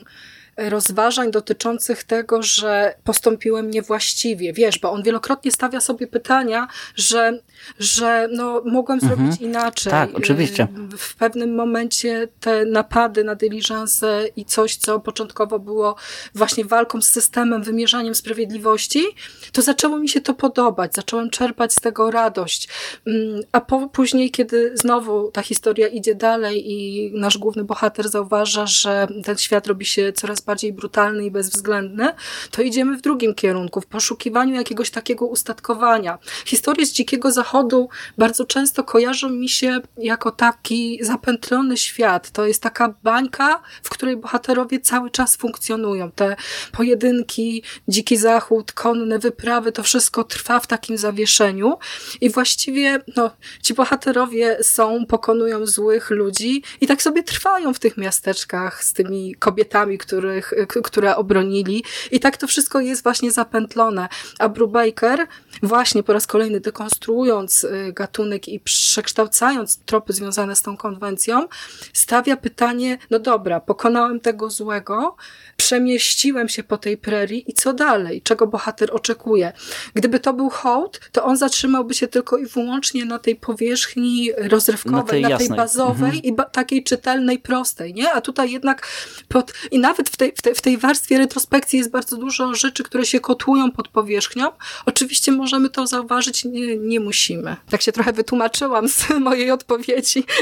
rozważań dotyczących tego, że postąpiłem niewłaściwie. Wiesz, bo on wielokrotnie stawia sobie pytania, że, że no, mogłem mhm. zrobić inaczej. Tak, oczywiście. W pewnym momencie te napady na dyliżansę i coś, co początkowo było właśnie walką z systemem, wymierzaniem sprawiedliwości, to zaczęło mi się to podobać. Zacząłem czerpać z tego radość. Mm, a po, później, kiedy znowu ta historia idzie dalej i nasz główny bohater zauważa, że ten świat robi się coraz bardziej bardziej brutalny i bezwzględny, to idziemy w drugim kierunku, w poszukiwaniu jakiegoś takiego ustatkowania. Historie z Dzikiego Zachodu bardzo często kojarzą mi się jako taki zapętlony świat. To jest taka bańka, w której bohaterowie cały czas funkcjonują. Te pojedynki, Dziki Zachód, konne wyprawy, to wszystko trwa w takim zawieszeniu i właściwie no, ci bohaterowie są, pokonują złych ludzi i tak sobie trwają w tych miasteczkach z tymi kobietami, których, które obronili. I tak to wszystko jest właśnie zapętlone. A Brubaker właśnie po raz kolejny dekonstruując y, gatunek i przekształcając tropy związane z tą konwencją, stawia pytanie, no dobra, pokonałem tego złego, przemieściłem się po tej prerii i co dalej? Czego bohater oczekuje? Gdyby to był hołd, to on zatrzymałby się tylko i wyłącznie na tej powierzchni rozrywkowej, na tej, na tej bazowej mhm. i ba takiej czytelnej, prostej, nie? A tutaj jednak pod, i nawet w tej, w, tej, w tej warstwie retrospekcji jest bardzo dużo rzeczy, które się kotłują pod powierzchnią. Oczywiście możemy to zauważyć, nie, nie musimy. Tak się trochę wytłumaczyłam z mojej odpowiedzi.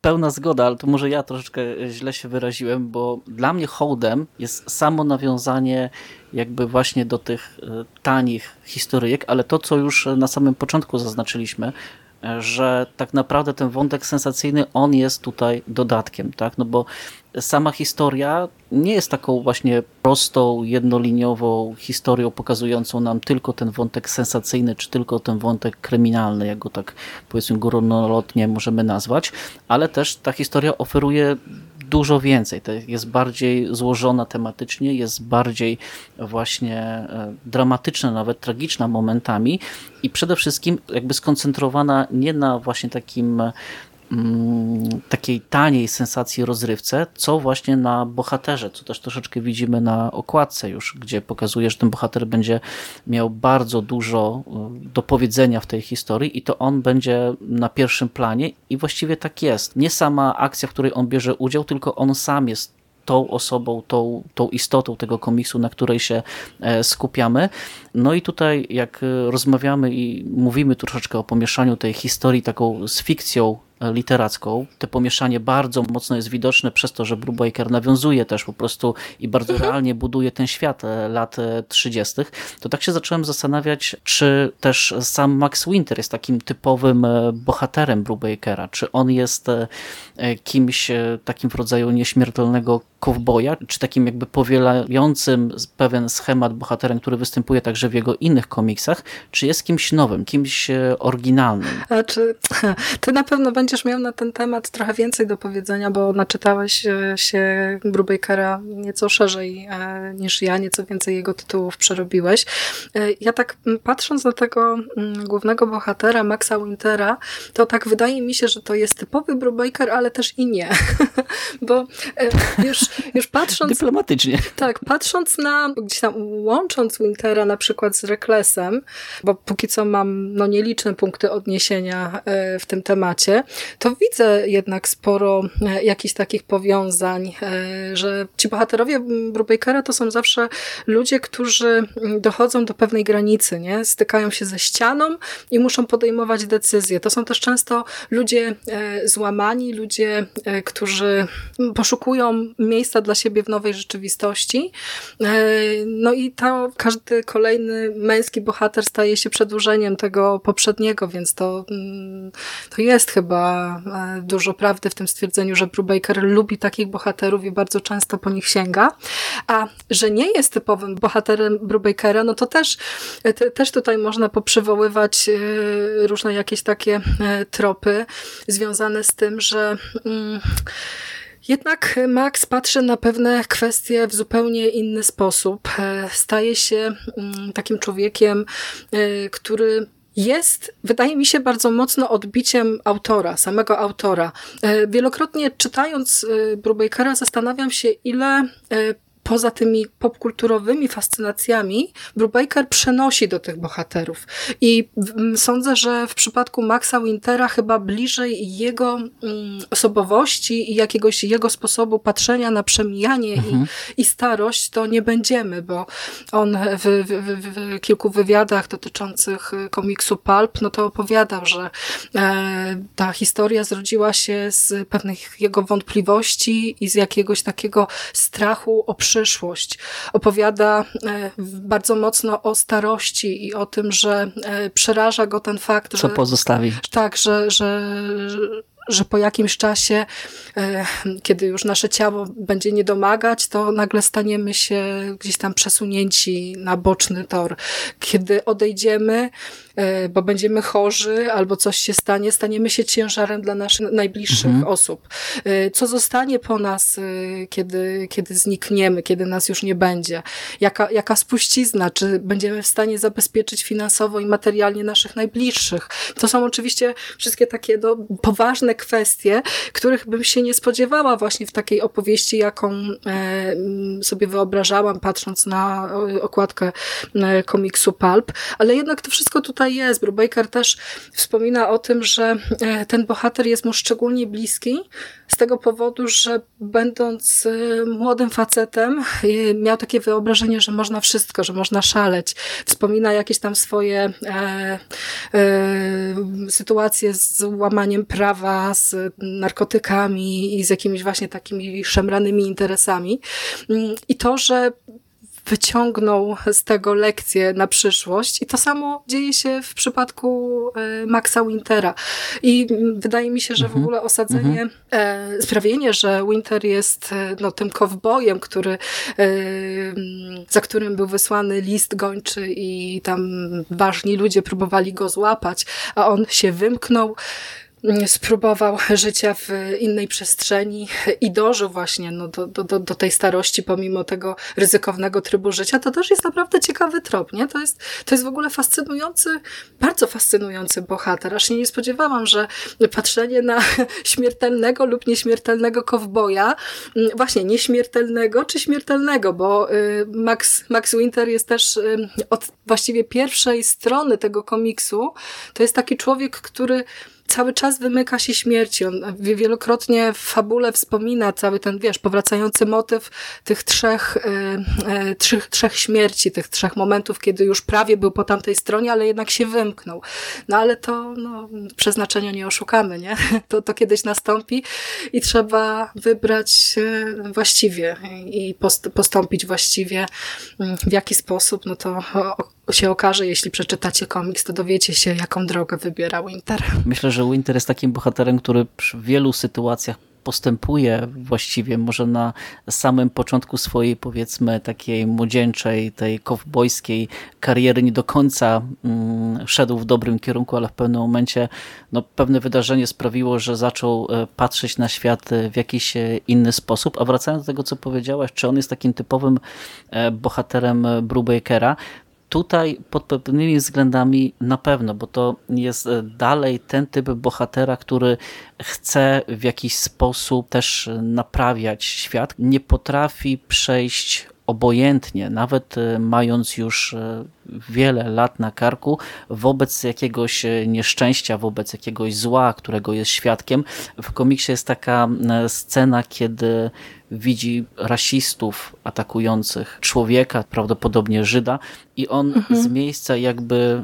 Pełna zgoda, ale to może ja troszeczkę źle się wyraziłem, bo dla mnie hołdem jest samo nawiązanie jakby właśnie do tych e, tanich historyjek, ale to, co już na samym początku zaznaczyliśmy, że tak naprawdę ten wątek sensacyjny, on jest tutaj dodatkiem, tak? No bo sama historia nie jest taką właśnie prostą, jednoliniową historią pokazującą nam tylko ten wątek sensacyjny, czy tylko ten wątek kryminalny, jak go tak powiedzmy górnolotnie możemy nazwać, ale też ta historia oferuje dużo więcej. Jest bardziej złożona tematycznie, jest bardziej właśnie e, dramatyczna, nawet tragiczna momentami i przede wszystkim jakby skoncentrowana nie na właśnie takim takiej taniej sensacji rozrywce, co właśnie na bohaterze, co też troszeczkę widzimy na okładce już, gdzie pokazuje, że ten bohater będzie miał bardzo dużo e, do powiedzenia w tej historii i to on będzie na pierwszym planie i właściwie tak jest. Nie sama akcja, w której on bierze udział, tylko on sam jest tą osobą, tą, tą istotą tego komiksu, na której się e, skupiamy. No i tutaj jak e, rozmawiamy i mówimy troszeczkę o pomieszaniu tej historii taką z fikcją literacką. To pomieszanie bardzo mocno jest widoczne przez to, że Brubaker nawiązuje też po prostu i bardzo mhm. realnie buduje ten świat e, lat 30. To tak się zacząłem zastanawiać, czy też sam Max Winter jest takim typowym e, bohaterem Brubakera, czy on jest e, kimś takim w rodzaju nieśmiertelnego kowboja, czy takim jakby powielającym pewien schemat bohaterem, który występuje także w jego innych komiksach, czy jest kimś nowym, kimś oryginalnym? A czy ty na pewno będziesz miał na ten temat trochę więcej do powiedzenia, bo naczytałeś e, się Brubakera nieco szerzej e, niż ja, nieco więcej jego tytułów przerobiłeś. E, ja tak patrząc na tego głównego bohatera, Maxa Wintera, to tak wydaje mi się, że to jest typowy Brubaker, ale też i nie. bo już już patrząc... Dyplomatycznie. Tak, patrząc na, gdzieś tam łącząc Wintera na przykład z Reklesem, bo póki co mam no nieliczne punkty odniesienia w tym temacie, to widzę jednak sporo e, jakichś takich powiązań, e, że ci bohaterowie Brubakera to są zawsze ludzie, którzy dochodzą do pewnej granicy, nie? Stykają się ze ścianą i muszą podejmować decyzje. To są też często ludzie złamani, ludzie, którzy poszukują miejsca dla siebie w nowej rzeczywistości. E, no i to każdy kolejny męski bohater staje się przedłużeniem tego poprzedniego, więc to, to jest chyba chyba dużo prawdy w tym stwierdzeniu, że Brubaker lubi takich bohaterów i bardzo często po nich sięga. A że nie jest typowym bohaterem Brubakera, no to też, te, też tutaj można poprzywoływać różne jakieś takie tropy związane z tym, że mm, jednak Max patrzy na pewne kwestie w zupełnie inny sposób. E, staje się mm, takim człowiekiem, e, który jest, wydaje mi się, bardzo mocno odbiciem autora, samego autora. E, wielokrotnie czytając Brubakera zastanawiam się, ile poza tymi popkulturowymi fascynacjami Brubaker przenosi do tych bohaterów. I sądzę, że w przypadku Maxa Wintera chyba bliżej jego osobowości i jakiegoś jego sposobu patrzenia na przemijanie mhm. i, i starość to nie będziemy, bo on w, w, w, kilku wywiadach dotyczących komiksu Pulp, no to opowiadał, że e, ta historia zrodziła się z pewnych jego wątpliwości i z jakiegoś takiego strachu o przyszłość przyszłość. Opowiada e, bardzo mocno o starości i o tym, że e, przeraża go ten fakt, Co że... pozostawi. Tak, że, że, że po jakimś czasie, e, kiedy już nasze ciało będzie nie domagać, to nagle staniemy się gdzieś tam przesunięci na boczny tor. Kiedy odejdziemy, bo będziemy chorzy albo coś się stanie, staniemy się ciężarem dla naszych najbliższych mhm. osób. E, co zostanie po nas, e, kiedy, kiedy znikniemy, kiedy nas już nie będzie? Jaka, jaka spuścizna? Czy będziemy w stanie zabezpieczyć finansowo i materialnie naszych najbliższych? To są oczywiście wszystkie takie no, poważne kwestie, których bym się nie spodziewała właśnie w takiej opowieści, jaką sobie wyobrażałam, patrząc na okładkę komiksu Pulp, ale jednak to wszystko tutaj jest. Brubaker też wspomina o tym, że e, ten bohater jest mu szczególnie bliski z tego powodu, że będąc e, młodym facetem e, miał takie wyobrażenie, że można wszystko, że można szaleć. Wspomina jakieś tam swoje e, e, sytuacje z łamaniem prawa, z narkotykami i z jakimiś właśnie takimi szemranymi interesami. Mm, I to, że wyciągnął z tego lekcję na przyszłość. I to samo dzieje się w przypadku e, Maxa Wintera. I wydaje mi się, że w mhm. ogóle osadzenie, mhm. e, sprawienie, że Winter jest e, no, tym kowbojem, który, za którym był wysłany list gończy i tam ważni ludzie próbowali go złapać, a on się wymknął spróbował życia w innej przestrzeni i dożył właśnie no, do, do, do tej starości pomimo tego ryzykownego trybu życia, to też jest naprawdę ciekawy trop, nie? To jest, to jest w ogóle fascynujący, bardzo fascynujący bohater. Aż się nie spodziewałam, że patrzenie na śmiertelnego lub nieśmiertelnego kowboja, mm, właśnie nieśmiertelnego czy śmiertelnego, bo y, Max, Max Winter jest też y, od właściwie pierwszej strony tego komiksu, to jest taki człowiek, który cały czas wymyka się śmierci. On wielokrotnie w fabule wspomina cały ten, wiesz, powracający motyw tych trzech, e, trzech, trzech śmierci, tych trzech momentów, kiedy już prawie był po tamtej stronie, ale jednak się wymknął. No ale to no, przeznaczenia nie oszukamy, nie? To, to kiedyś nastąpi i trzeba wybrać właściwie i post postąpić właściwie w jaki sposób, no to się okaże, jeśli przeczytacie komiks, to dowiecie się, jaką drogę wybiera Winter. Myślę, że Winter jest takim bohaterem, który w wielu sytuacjach postępuje właściwie może na samym początku swojej powiedzmy takiej młodzieńczej, tej kowbojskiej kariery nie do końca mm, szedł w dobrym kierunku, ale w pewnym momencie no, pewne wydarzenie sprawiło, że zaczął e, patrzeć na świat e, w jakiś e, inny sposób. A wracając do tego, co powiedziałaś, czy on jest takim typowym bohaterem Brubakera, Tutaj pod pewnymi względami na pewno, bo to jest e, dalej ten typ bohatera, który chce w jakiś sposób też naprawiać świat. Nie potrafi przejść obojętnie, nawet e, mając już e, wiele lat na karku, wobec jakiegoś nieszczęścia, wobec jakiegoś zła, którego jest świadkiem. W komiksie jest taka scena, kiedy widzi rasistów atakujących człowieka, prawdopodobnie Żyda i on mhm. z miejsca jakby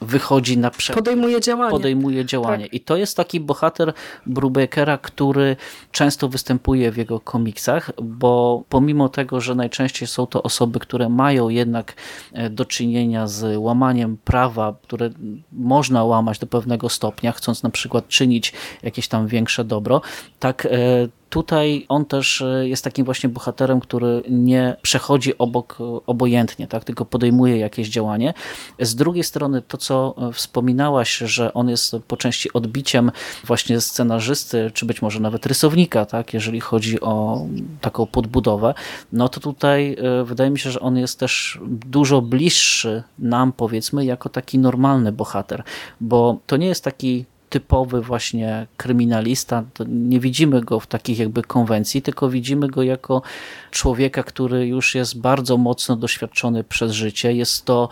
wychodzi na prze... Podejmuje działanie. Podejmuje działanie. Tak. I to jest taki bohater Brubakera, który często występuje w jego komiksach, bo pomimo tego, że najczęściej są to osoby, które mają jednak e, do czynienia z łamaniem prawa, które można łamać do pewnego stopnia, chcąc na przykład czynić jakieś tam większe dobro, tak e, tutaj on też e, jest takim właśnie bohaterem, który nie przechodzi obok e, obojętnie, tak, tylko podejmuje jakieś działanie. Z drugiej strony to, co e, wspominałaś, że on jest po części odbiciem właśnie scenarzysty, czy być może nawet rysownika, tak, jeżeli chodzi o taką podbudowę, no to tutaj wydaje mi się, że on jest też dużo bliższy nam, powiedzmy, jako taki normalny bohater, bo to nie jest taki typowy właśnie kryminalista. nie widzimy go w takich jakby konwencji, tylko widzimy go jako człowieka, który już jest bardzo mocno doświadczony przez życie. Jest to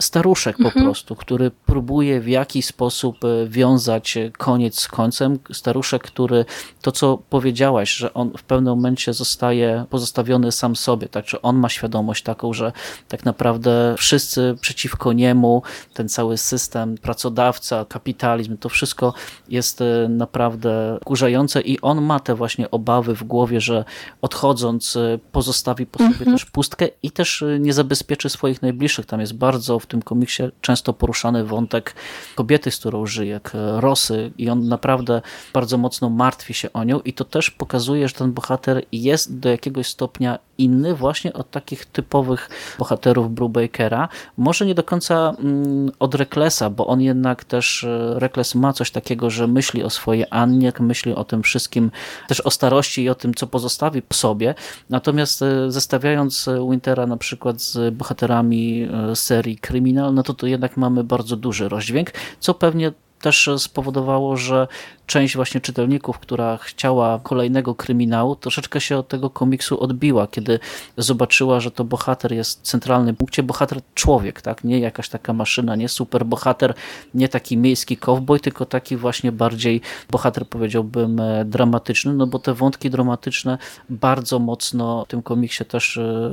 staruszek po mhm. prostu, który próbuje w jakiś sposób e, wiązać e, koniec z końcem. Staruszek, który to, co powiedziałaś, że on w pewnym momencie zostaje pozostawiony sam sobie, tak, że on ma świadomość taką, że tak naprawdę wszyscy przeciwko niemu, ten cały system, pracodawca, kapitalizm, to wszystko jest e, naprawdę kurzające i on ma te właśnie obawy w głowie, że odchodząc pozostawi po sobie mhm. też pustkę i też nie zabezpieczy swoich najbliższych. Tam jest bardzo w tym komiksie często poruszany wątek kobiety, z którą żyje, Rosy i on naprawdę bardzo mocno martwi się o nią i to też pokazuje, że ten bohater jest do jakiegoś stopnia inny właśnie od takich typowych bohaterów Brubakera. Może nie do końca mm, od Reklesa, bo on jednak też, e, Rekles ma coś takiego, że myśli o swojej Annie, myśli o tym wszystkim, też o starości i o tym, co pozostawi po sobie. Natomiast e, zestawiając Wintera na przykład z bohaterami e, serii Kryminal, no to to jednak mamy bardzo duży rozdźwięk, co pewnie też spowodowało, że część właśnie czytelników, która chciała kolejnego kryminału, troszeczkę się od tego komiksu odbiła, kiedy zobaczyła, że to bohater jest w centralnym punkcie, bohater człowiek, tak? nie jakaś taka maszyna, nie super bohater, nie taki miejski cowboy, tylko taki właśnie bardziej bohater powiedziałbym e, dramatyczny, no bo te wątki dramatyczne bardzo mocno w tym komiksie też e,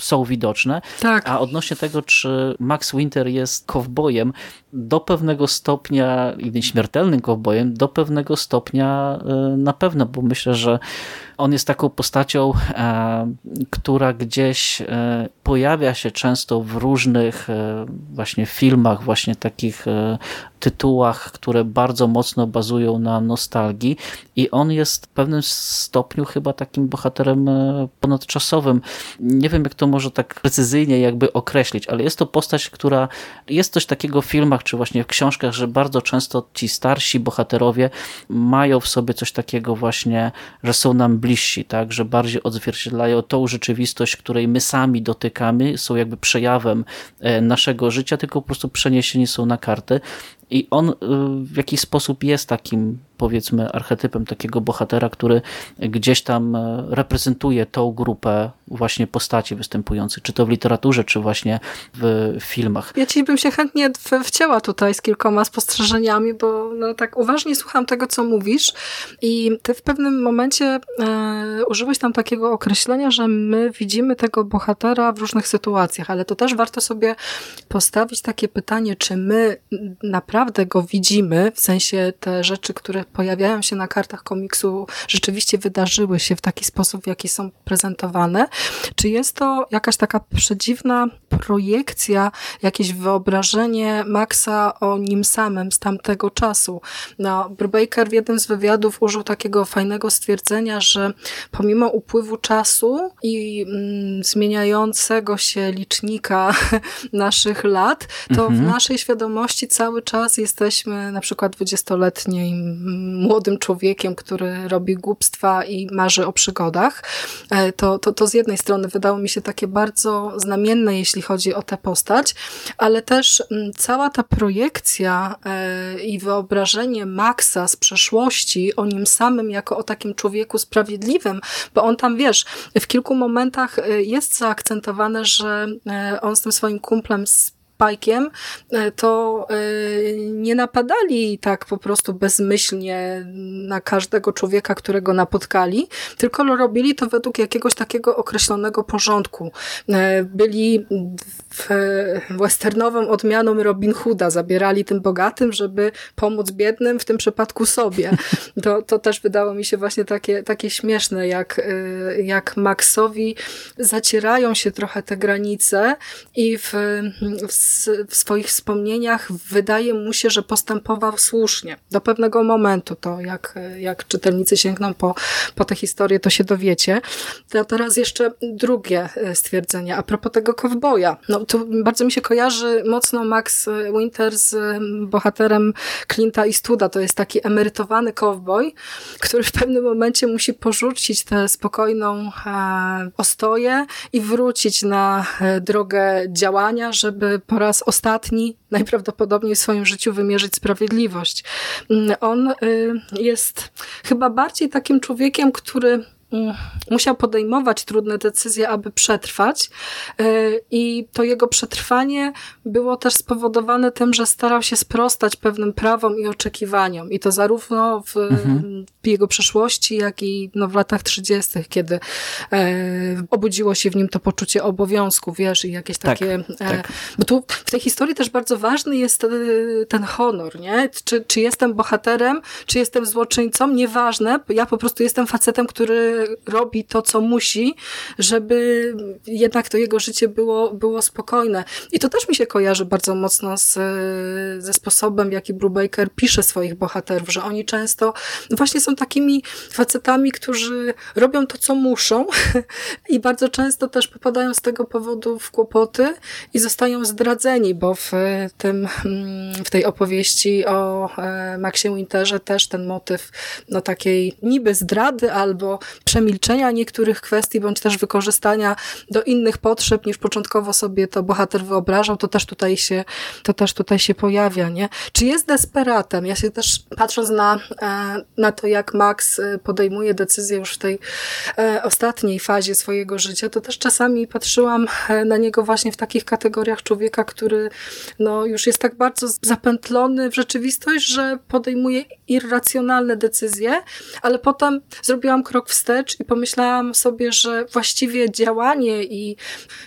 są widoczne. Tak. A odnośnie tego, czy Max Winter jest cowboyem, do pewnego stopnia, i śmiertelnym cowboyem, do pewnego pewnego stopnia y, na pewno, bo myślę, że on jest taką postacią, e, która gdzieś e, pojawia się często w różnych e, właśnie filmach, właśnie takich tytułach, które bardzo mocno bazują na nostalgii i on jest w pewnym stopniu chyba takim bohaterem ponadczasowym. Nie wiem, jak to może tak precyzyjnie jakby określić, ale jest to postać, która jest coś takiego w filmach, czy właśnie w książkach, że bardzo często ci starsi bohaterowie mają w sobie coś takiego właśnie, że są nam bliżsi, tak, że bardziej odzwierciedlają tą rzeczywistość, której my sami dotykamy, są jakby przejawem e, naszego życia, tylko po prostu przeniesieni są na karty. I on y, w jakiś sposób jest takim, powiedzmy, archetypem takiego bohatera, który gdzieś tam e, reprezentuje tą grupę właśnie postaci występujących, czy to w literaturze, czy właśnie w filmach. Ja ci bym się chętnie wcięła tutaj z kilkoma spostrzeżeniami, bo no, tak uważnie słucham tego, co mówisz i ty w pewnym momencie e, użyłeś tam takiego określenia, że my widzimy tego bohatera w różnych sytuacjach, ale to też warto sobie postawić takie pytanie, czy my naprawdę naprawdę go widzimy, w sensie te rzeczy, które pojawiają się na kartach komiksu, rzeczywiście wydarzyły się w taki sposób, w jaki są prezentowane? Czy jest to jakaś taka przedziwna projekcja, jakieś wyobrażenie Maxa o nim samym z tamtego czasu? No, Brubaker w jednym z wywiadów użył takiego fajnego stwierdzenia, że pomimo upływu czasu i mm, zmieniającego się licznika naszych lat, to mhm. w naszej świadomości cały czas teraz jesteśmy na przykład dwudziestoletnim młodym człowiekiem, który robi głupstwa i marzy o przygodach, e, to, to, to z jednej strony wydało mi się takie bardzo znamienne, jeśli chodzi o tę postać, ale też mm, cała ta projekcja e, i wyobrażenie Maxa z przeszłości o nim samym jako o takim człowieku sprawiedliwym, bo on tam, wiesz, w kilku momentach e, jest zaakcentowane, że on z tym swoim kumplem Spike'iem, e, to e, nie napadali tak po prostu bezmyślnie na każdego człowieka, którego napotkali, tylko robili to według jakiegoś takiego określonego porządku. E, byli westernową odmianą Robin Hooda. Zabierali tym bogatym, żeby pomóc biednym, w tym przypadku sobie. To, to też wydało mi się właśnie takie, takie śmieszne, jak, y, jak Maxowi zacierają się trochę te granice i w, w, w swoich wspomnieniach wydaje mu się, że postępował słusznie. Do pewnego momentu to, jak, jak czytelnicy sięgną po, po tę historię, to się dowiecie. To teraz jeszcze drugie y, stwierdzenie a propos tego kowboja. No, to bardzo mi się kojarzy mocno Max Winter z bohaterem Clint'a Eastwooda. To jest taki emerytowany cowboy, który w pewnym momencie musi porzucić tę spokojną e, ostoję i wrócić na e, drogę działania, żeby po raz ostatni najprawdopodobniej w swoim życiu wymierzyć sprawiedliwość. Mm, on y, jest chyba bardziej takim człowiekiem, który musiał podejmować trudne decyzje, aby przetrwać. E, I to jego przetrwanie było też spowodowane tym, że starał się sprostać pewnym prawom i oczekiwaniom. I to zarówno w, mhm. jego przeszłości, jak i no, w latach 30., kiedy e, obudziło się w nim to poczucie obowiązku, wiesz, i jakieś tak, takie. E, tak. Bo tu w tej historii też bardzo ważny jest ten honor, nie? Czy, czy jestem bohaterem, czy jestem złoczyńcą, nieważne. Ja po prostu jestem facetem, który robi to, co musi, żeby jednak to jego życie było, było spokojne. I to też mi się kojarzy bardzo mocno z, ze sposobem, w jaki Brubaker pisze swoich bohaterów, że oni często właśnie są takimi facetami, którzy robią to, co muszą i bardzo często też popadają z tego powodu w kłopoty i zostają zdradzeni, bo w tym, w tej opowieści o e, Maxie Winterze też ten motyw no takiej niby zdrady albo przemilczenia niektórych kwestii, bądź też wykorzystania do innych potrzeb, niż początkowo sobie to bohater wyobrażał, to też tutaj się, to też tutaj się pojawia, nie? Czy jest desperatem? Ja się też, patrząc na, e, na to, jak Max e, podejmuje decyzje już w tej e, ostatniej fazie swojego życia, to też czasami patrzyłam na niego właśnie w takich kategoriach człowieka, który no, już jest tak bardzo zapętlony w rzeczywistość, że podejmuje irracjonalne decyzje, ale potem zrobiłam krok wstecz i pomyślałam sobie, że właściwie działanie i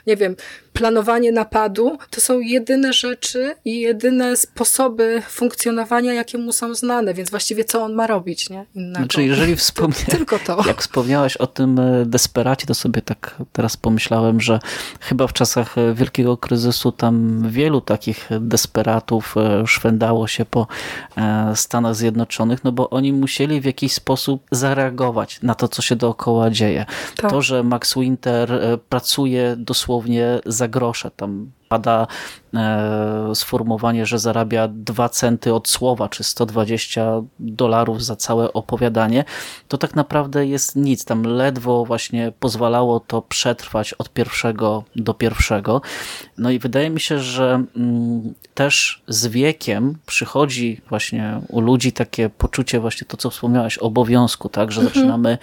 nie wiem, planowanie napadu to są jedyne rzeczy i jedyne sposoby funkcjonowania, jakie mu są znane, więc właściwie co on ma robić, nie? Innego. Znaczy, jeżeli wspomniałeś, Tylko to. jak wspomniałaś o tym e, desperacie, to sobie tak teraz pomyślałem, że chyba w czasach e, wielkiego kryzysu tam wielu takich desperatów e, szwędało się po Stanach Zjednoczonych, no bo oni musieli w jakiś sposób zareagować na to, co się dookoła dzieje. Tak. To, że Max Winter pracuje dosłownie za za grosze. Tam pada e, sformułowanie, że zarabia 2 centy od słowa, czy 120 dolarów za całe opowiadanie, to tak naprawdę jest nic. Tam ledwo właśnie pozwalało to przetrwać od pierwszego do pierwszego. No i wydaje mi się, że mm, też z wiekiem przychodzi właśnie u ludzi takie poczucie właśnie to, co wspomniałaś, obowiązku, tak, że mhm. zaczynamy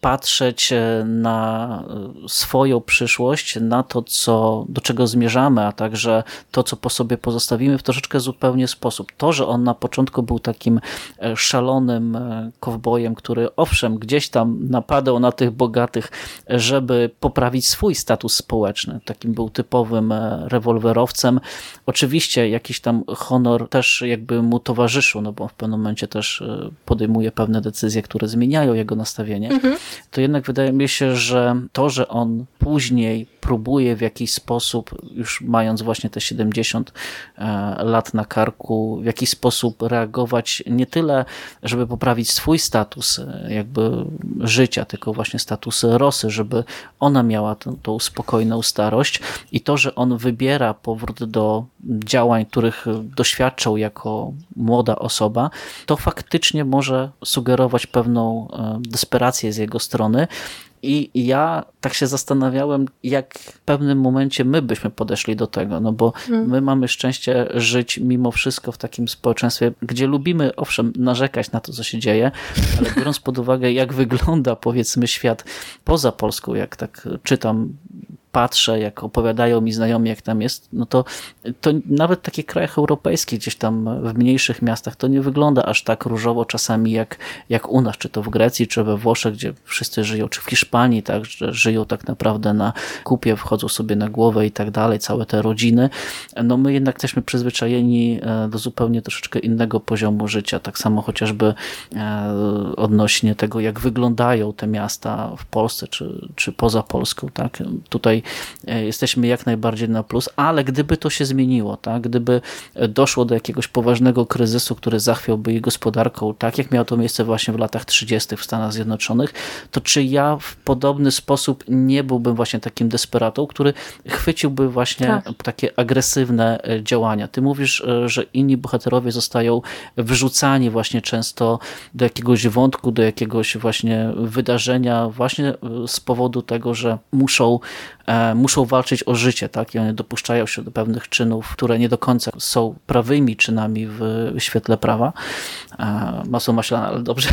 patrzeć e, na e, swoją przyszłość, na to, co, do czego zmierzamy, a także to, co po sobie pozostawimy w troszeczkę zupełnie sposób. To, że on na początku był takim e, szalonym e, kowbojem, który owszem, gdzieś tam napadał na tych bogatych, żeby poprawić swój status społeczny. Takim był typowym e, rewolwerowcem. Oczywiście jakiś tam honor też jakby mu towarzyszył, no bo w pewnym momencie też podejmuje pewne decyzje, które zmieniają jego nastawienie. Mhm. To jednak wydaje mi się, że to, że on później próbuje w jakiś sposób już mając właśnie te 70 e, lat na karku, w jakiś sposób reagować nie tyle, żeby poprawić swój status e, jakby życia, tylko właśnie status Rosy, żeby ona miała tą, tą spokojną starość i to, że on wybiera powrót do działań, których doświadczał jako młoda osoba, to faktycznie może sugerować pewną e, desperację z jego strony, i ja tak się zastanawiałem, jak w pewnym momencie my byśmy podeszli do tego, no bo hmm. my mamy szczęście żyć mimo wszystko w takim społeczeństwie, gdzie lubimy, owszem, narzekać na to, co się dzieje, ale biorąc pod uwagę, jak wygląda powiedzmy świat poza Polską, jak tak czytam patrzę, jak opowiadają mi znajomi, jak tam jest, no to, to nawet w takich krajach europejskich, gdzieś tam w mniejszych miastach, to nie wygląda aż tak różowo czasami jak, jak u nas, czy to w Grecji, czy we Włoszech, gdzie wszyscy żyją, czy w Hiszpanii, tak, że żyją tak naprawdę na kupie, wchodzą sobie na głowę i tak dalej, całe te rodziny. No my jednak jesteśmy przyzwyczajeni e, do zupełnie troszeczkę innego poziomu życia, tak samo chociażby e, odnośnie tego, jak wyglądają te miasta w Polsce, czy, czy poza Polską, tak. Tutaj e, jesteśmy jak najbardziej na plus, ale gdyby to się zmieniło, tak, gdyby doszło do jakiegoś poważnego kryzysu, który zachwiałby jej gospodarką, tak jak miało to miejsce właśnie w latach 30. w Stanach Zjednoczonych, to czy ja w podobny sposób nie byłbym właśnie takim desperatą, który chwyciłby właśnie tak. takie agresywne e, działania. Ty mówisz, e, że inni bohaterowie zostają wyrzucani właśnie często do jakiegoś wątku, do jakiegoś właśnie wydarzenia właśnie z powodu tego, że muszą muszą walczyć o życie, tak? I one dopuszczają się do pewnych czynów, które nie do końca są prawymi czynami w świetle prawa. E, masło maślane, ale dobrze.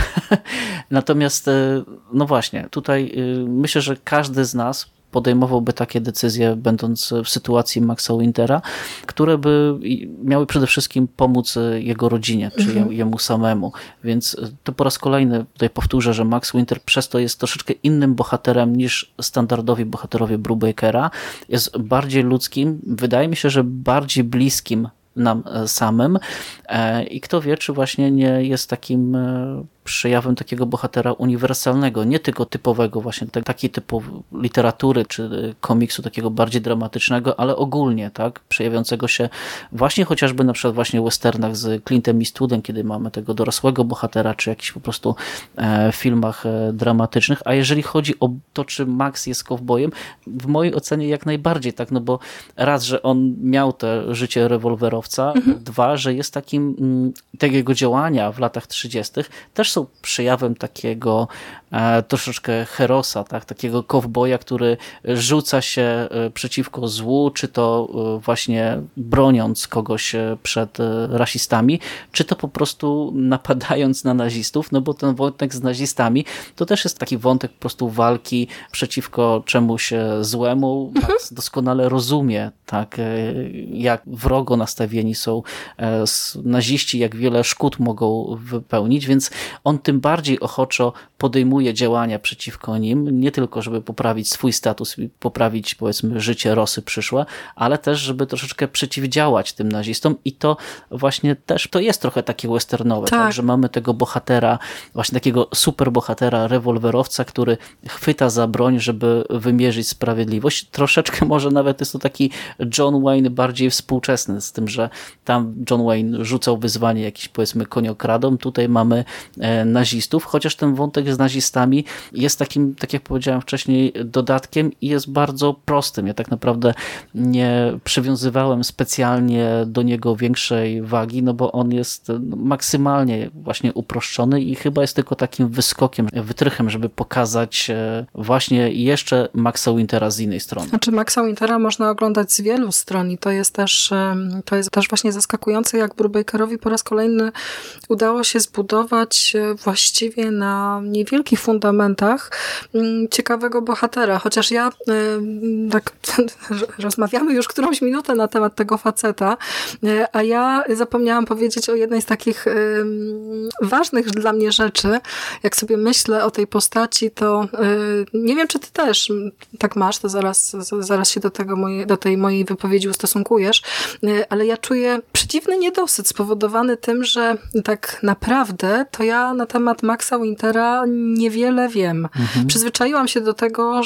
Natomiast, e, no właśnie, tutaj myślę, że każdy z nas podejmowałby takie decyzje, będąc w sytuacji Maxa Wintera, które by miały przede wszystkim pomóc jego rodzinie, czy mhm. jemu samemu. Więc to po raz kolejny tutaj powtórzę, że Max Winter przez to jest troszeczkę innym bohaterem niż standardowi bohaterowie Brubakera. Jest bardziej ludzkim, wydaje mi się, że bardziej bliskim nam samym e, i kto wie, czy właśnie nie jest takim e, przejawem takiego bohatera uniwersalnego, nie tylko typowego właśnie takiej typu literatury czy komiksu takiego bardziej dramatycznego, ale ogólnie, tak, przejawiającego się właśnie chociażby na przykład właśnie w westernach z Clintem Eastwoodem, kiedy mamy tego dorosłego bohatera, czy jakichś po prostu e, filmach e, dramatycznych, a jeżeli chodzi o to, czy Max jest kowbojem, w mojej ocenie jak najbardziej, tak, no bo raz, że on miał te życie rewolwerowca, mhm. dwa, że jest takim, mm, te jego działania w latach 30. też są przejawem takiego e, troszeczkę herosa, tak? takiego kowboja, który rzuca się e, przeciwko złu, czy to e, właśnie broniąc kogoś przed rasistami, czy to po prostu napadając na nazistów, no bo ten wątek z nazistami to też jest taki wątek po prostu walki przeciwko czemuś złemu. Mhm. Tak, doskonale rozumie, tak, jak wrogo nastawieni są naziści, jak wiele szkód mogą wypełnić, więc on tym bardziej ochoczo podejmuje działania przeciwko nim, nie tylko żeby poprawić swój status i poprawić powiedzmy życie Rosy przyszłe, ale też żeby troszeczkę przeciwdziałać tym nazistom i to właśnie też, to jest trochę takie westernowe, tak. tak że mamy tego bohatera, właśnie takiego super bohatera, rewolwerowca, który chwyta za broń, żeby wymierzyć sprawiedliwość. Troszeczkę może nawet jest to taki John Wayne bardziej współczesny, z tym, że tam John Wayne rzucał wyzwanie jakiś powiedzmy koniokradom, tutaj mamy e, nazistów, chociaż ten wątek z nazistami jest takim, tak jak powiedziałem wcześniej, dodatkiem i jest bardzo prostym. Ja tak naprawdę nie przywiązywałem specjalnie do niego większej wagi, no bo on jest maksymalnie właśnie uproszczony i chyba jest tylko takim wyskokiem, wytrychem, żeby pokazać e, właśnie jeszcze Maxa Wintera z innej strony. Znaczy Maxa Wintera można oglądać z wielu stron i to jest też, to jest też właśnie zaskakujące, jak Brubakerowi po raz kolejny udało się zbudować e, właściwie na niewielkich fundamentach mm, ciekawego bohatera. Chociaż ja y, tak rozmawiamy już którąś minutę na temat tego faceta, y, a ja zapomniałam powiedzieć o jednej z takich y, ważnych dla mnie rzeczy. Jak sobie myślę o tej postaci, to nie wiem, czy ty też tak masz, to zaraz, zaraz się do, tego moje, do tej mojej wypowiedzi ustosunkujesz, ale ja czuję przeciwny niedosyt spowodowany tym, że tak naprawdę to ja na temat Maxa Wintera niewiele wiem. Mhm. Przyzwyczaiłam się do tego,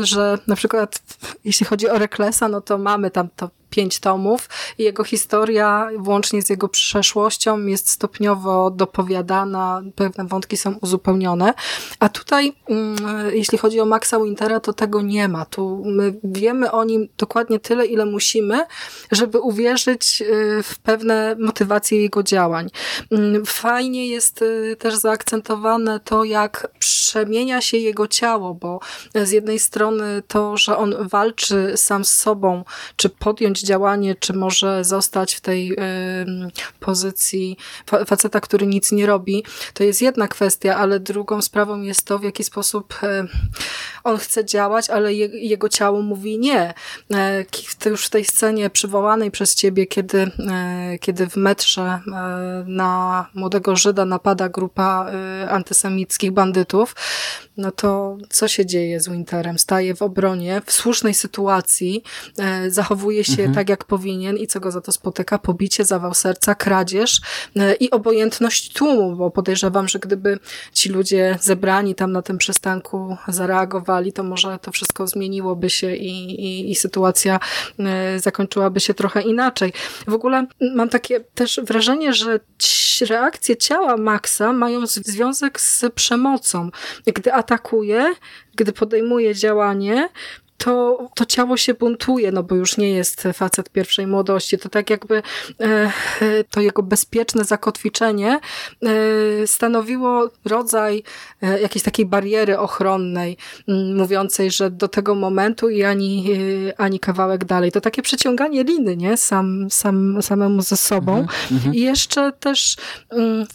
że na przykład jeśli chodzi o Reklesa, no to mamy tam to pięć tomów i jego historia, włącznie z jego przeszłością, jest stopniowo dopowiadana, pewne wątki są uzupełnione. A tutaj, mm, jeśli chodzi o Maxa Wintera, to tego nie ma. Tu my wiemy o nim dokładnie tyle, ile musimy, żeby uwierzyć y, w pewne motywacje jego działań. Mm, fajnie jest y, też zaakcentowane to, jak przemienia się jego ciało, bo z jednej strony to, że on walczy sam z sobą, czy podjąć działanie, czy może zostać w tej pozycji faceta, który nic nie robi, to jest jedna kwestia, ale drugą sprawą jest to, w jaki sposób on chce działać, ale je, jego ciało mówi nie. Y, już w tej scenie przywołanej przez ciebie, kiedy, y, kiedy w metrze na młodego Żyda napada grupa antysemickich bandytów, no to co się dzieje z Winterem? Staje w obronie, w słusznej sytuacji, e, zachowuje się mhm. Tak, jak powinien i co go za to spotyka? Pobicie, zawał serca, kradzież e, i obojętność tłumu, bo podejrzewam, że gdyby ci ludzie zebrani tam na tym przystanku zareagowali, to może to wszystko zmieniłoby się i, i, i sytuacja e, zakończyłaby się trochę inaczej. W ogóle mam takie też wrażenie, że reakcje ciała Maxa mają związek z przemocą. Gdy atakuje, gdy podejmuje działanie, to, to ciało się buntuje, no bo już nie jest facet pierwszej młodości. To tak jakby e, to jego bezpieczne zakotwiczenie e, stanowiło rodzaj e, jakiejś takiej bariery ochronnej, m, mówiącej, że do tego momentu i ani, e, ani kawałek dalej. To takie przeciąganie liny, nie? Sam, sam, samemu ze sobą. Mhm, mhm. I jeszcze też... Mm,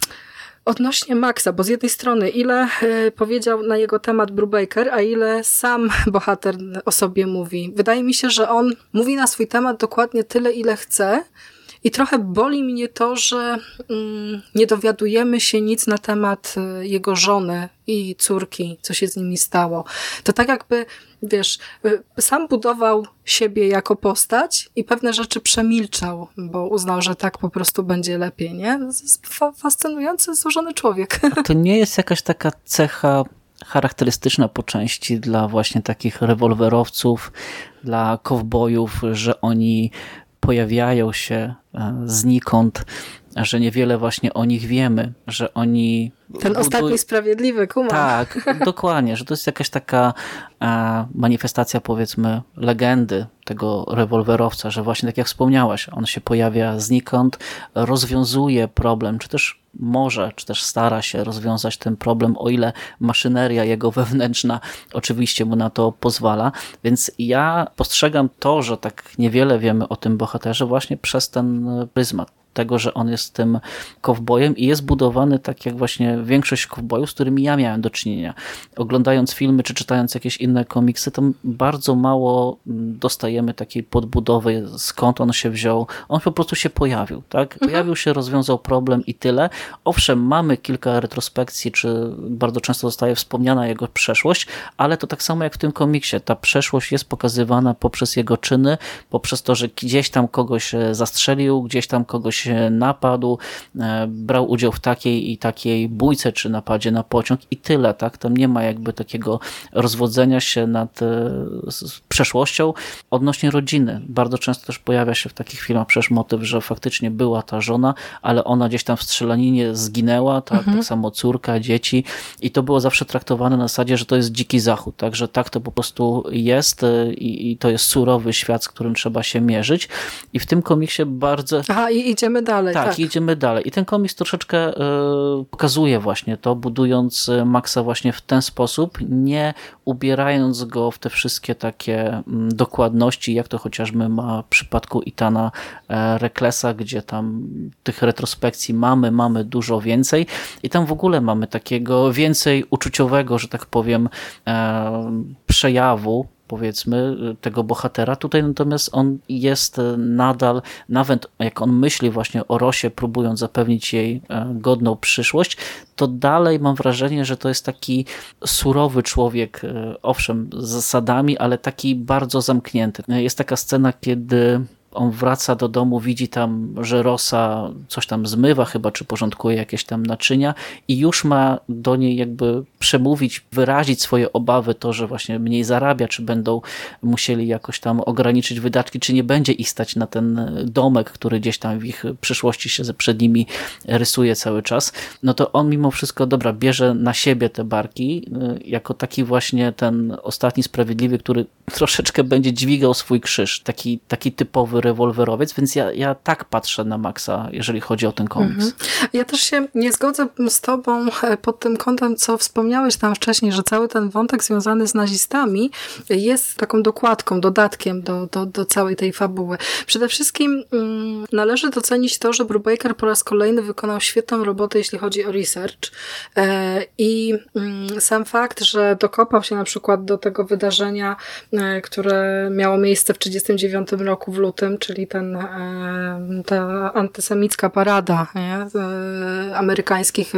Odnośnie Maxa, bo z jednej strony ile e, powiedział na jego temat Brubaker, a ile sam bohater o sobie mówi. Wydaje mi się, że on mówi na swój temat dokładnie tyle, ile chce, i trochę boli mnie to, że mm, nie dowiadujemy się nic na temat e, jego żony i córki, co się z nimi stało. To tak jakby, wiesz, e, sam budował siebie jako postać i pewne rzeczy przemilczał, bo uznał, że tak po prostu będzie lepiej, nie? Fa fascynujący, złożony człowiek. A to nie jest jakaś taka cecha charakterystyczna po części dla właśnie takich rewolwerowców, dla kowbojów, że oni pojawiają się e, znikąd, że niewiele właśnie o nich wiemy, że oni... Ten ostatni sprawiedliwy kuma. Tak, dokładnie, że to jest jakaś taka e, manifestacja powiedzmy legendy tego rewolwerowca, że właśnie tak jak wspomniałaś, on się pojawia znikąd, rozwiązuje problem, czy też może, czy też stara się rozwiązać ten problem, o ile maszyneria jego wewnętrzna oczywiście mu na to pozwala. Więc ja postrzegam to, że tak niewiele wiemy o tym bohaterze właśnie przez ten pryzmat tego, że on jest tym kowbojem i jest budowany tak jak właśnie większość kowbojów, z którymi ja miałem do czynienia. Oglądając filmy czy czytając jakieś inne komiksy, to bardzo mało dostajemy takiej podbudowy, skąd on się wziął. On po prostu się pojawił, tak? Mhm. Pojawił się, rozwiązał problem i tyle. Owszem, mamy kilka retrospekcji, czy bardzo często zostaje wspomniana jego przeszłość, ale to tak samo jak w tym komiksie. Ta przeszłość jest pokazywana poprzez jego czyny, poprzez to, że gdzieś tam kogoś zastrzelił, gdzieś tam kogoś napadł, e, brał udział w takiej i takiej bójce czy napadzie na pociąg i tyle, tak? Tam nie ma jakby takiego rozwodzenia się nad e, przeszłością. Odnośnie rodziny, bardzo często też pojawia się w takich filmach przecież motyw, że faktycznie była ta żona, ale ona gdzieś tam w strzelaninie zginęła, tak, mhm. tak samo córka, dzieci i to było zawsze traktowane na zasadzie, że to jest dziki zachód, tak, że tak to po prostu jest e, i, i to jest surowy świat, z którym trzeba się mierzyć i w tym komiksie bardzo... Aha, i idziemy idziemy dalej. Tak, tak, idziemy dalej. I ten komiks troszeczkę y, pokazuje właśnie to, budując e, Maxa właśnie w ten sposób, nie ubierając go w te wszystkie takie y, dokładności, jak to chociażby ma w przypadku Itana y, Reklesa, gdzie tam tych retrospekcji mamy, mamy dużo więcej i tam w ogóle mamy takiego więcej uczuciowego, że tak powiem, przejawu powiedzmy, tego bohatera. Tutaj natomiast on jest e, nadal, nawet jak on myśli właśnie o Rosie, próbując zapewnić jej e, godną przyszłość, to dalej mam wrażenie, że to jest taki surowy człowiek, e, owszem, z zasadami, ale taki bardzo zamknięty. Jest taka scena, kiedy on wraca do domu, widzi tam, że Rosa coś tam zmywa chyba, czy porządkuje jakieś tam naczynia i już ma do niej jakby przemówić, wyrazić swoje obawy, to, że właśnie mniej zarabia, czy będą musieli jakoś tam ograniczyć wydatki, czy nie będzie ich stać na ten domek, który gdzieś tam w ich przyszłości się przed nimi rysuje cały czas, no to on mimo wszystko, dobra, bierze na siebie te barki, y, jako taki właśnie ten ostatni sprawiedliwy, który troszeczkę będzie dźwigał swój krzyż, taki, taki typowy rewolwerowiec, więc ja, ja tak patrzę na Maxa, jeżeli chodzi o ten komiks. Mhm. Ja też się nie zgodzę z tobą e, pod tym kątem, co wspomniałeś tam wcześniej, że cały ten wątek związany z nazistami jest taką dokładką, dodatkiem do, do, do całej tej fabuły. Przede wszystkim mm, należy docenić to, że Brubaker po raz kolejny wykonał świetną robotę, jeśli chodzi o research e, i mm, sam fakt, że dokopał się na przykład do tego wydarzenia, e, które miało miejsce w 1939 roku w lutym, czyli ten, e, ta antysemicka parada nie? amerykańskich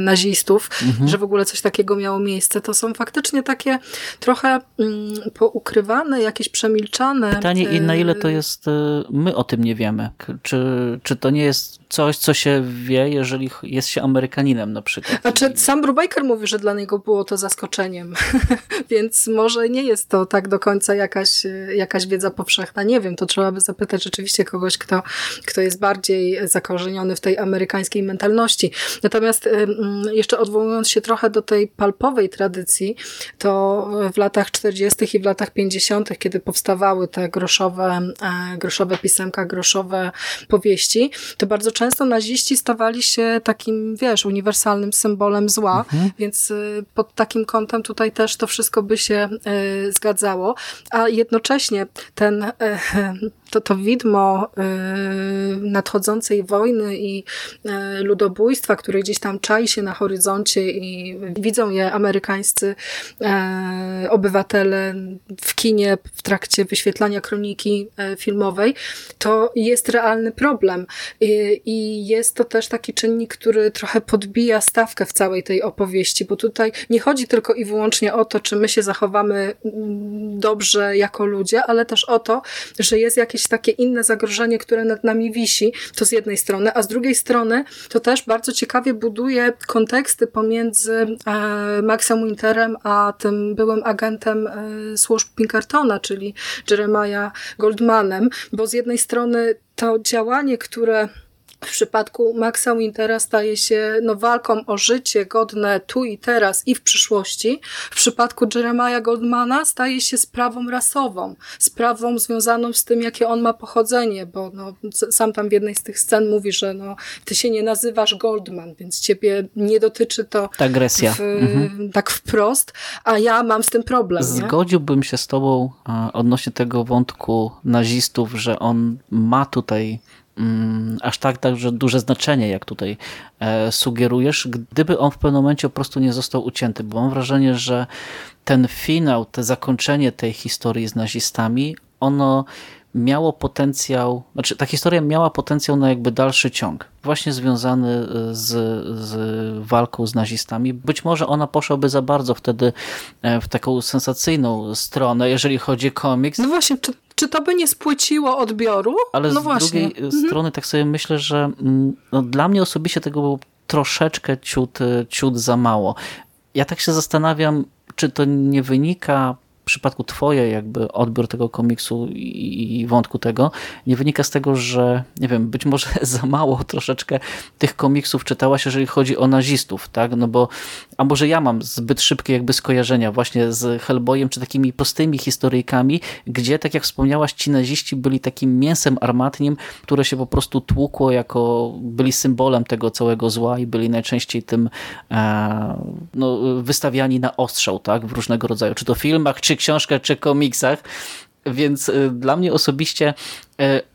nazistów, mhm. że w ogóle coś takiego miało miejsce, to są faktycznie takie trochę mm, poukrywane, jakieś przemilczane. Pytanie, na ile to jest, my o tym nie wiemy. Czy, czy to nie jest coś, co się wie, jeżeli jest się Amerykaninem na przykład. Znaczy, sam Brubaker mówi, że dla niego było to zaskoczeniem, więc może nie jest to tak do końca jakaś, jakaś wiedza powszechna. Nie wiem, to trzeba by zapytać rzeczywiście kogoś, kto, kto jest bardziej zakorzeniony w tej amerykańskiej mentalności. Natomiast jeszcze odwołując się trochę do tej palpowej tradycji, to w latach 40. i w latach 50., kiedy powstawały te groszowe, e, groszowe pisemka, groszowe powieści, to bardzo często naziści stawali się takim, wiesz, uniwersalnym symbolem zła, mhm. więc y, pod takim kątem tutaj też to wszystko by się y, zgadzało, a jednocześnie ten y, to, to widmo nadchodzącej wojny i ludobójstwa, które gdzieś tam czai się na horyzoncie i widzą je amerykańscy obywatele w kinie w trakcie wyświetlania kroniki filmowej, to jest realny problem. I jest to też taki czynnik, który trochę podbija stawkę w całej tej opowieści, bo tutaj nie chodzi tylko i wyłącznie o to, czy my się zachowamy mm, dobrze jako ludzie, ale też o to, że jest jakieś takie inne zagrożenie, które nad nami wisi, to z jednej strony, a z drugiej strony to też bardzo ciekawie buduje konteksty pomiędzy e, Maxem Winterem a tym byłym agentem e, służb Pinkertona, czyli Jeremiah Goldmanem, bo z jednej strony to działanie, które w przypadku Maxa Wintera staje się no, walką o życie godne tu i teraz i w przyszłości. W przypadku Jeremiah Goldmana staje się sprawą rasową, sprawą związaną z tym, jakie on ma pochodzenie, bo no, sam tam w jednej z tych scen mówi, że no, ty się nie nazywasz Goldman, więc ciebie nie dotyczy to Ta agresja. W, mhm. tak wprost, a ja mam z tym problem. Zgodziłbym nie? się z tobą odnośnie tego wątku nazistów, że on ma tutaj aż tak także duże znaczenie, jak tutaj e, sugerujesz, gdyby on w pewnym momencie po prostu nie został ucięty, bo mam wrażenie, że ten finał, to zakończenie tej historii z nazistami, ono miało potencjał, znaczy ta historia miała potencjał na jakby dalszy ciąg, właśnie związany e, z, z walką z nazistami. Być może ona poszłaby za bardzo wtedy e, w taką sensacyjną stronę, jeżeli chodzi o komiks. No właśnie, czy, czy to by nie spłyciło odbioru? Ale no z właśnie. drugiej mhm. strony tak sobie myślę, że mm, no, dla mnie osobiście tego było troszeczkę ciut, ciut za mało. Ja tak się zastanawiam, czy to nie wynika przypadku twoje jakby odbiór tego komiksu i, wątku tego nie wynika z tego, że nie wiem, być może za mało troszeczkę tych komiksów czytałaś, jeżeli chodzi o nazistów, tak? No bo, a może ja mam zbyt szybkie jakby skojarzenia właśnie z Hellboyem, czy takimi prostymi historyjkami, gdzie, tak jak wspomniałaś, ci naziści byli takim mięsem armatnim, które się po prostu tłukło jako, byli symbolem tego całego zła i byli najczęściej tym e, no, wystawiani na ostrzał, tak? W różnego rodzaju, czy to filmach, czy książkach, czy komiksach. Więc y, dla mnie osobiście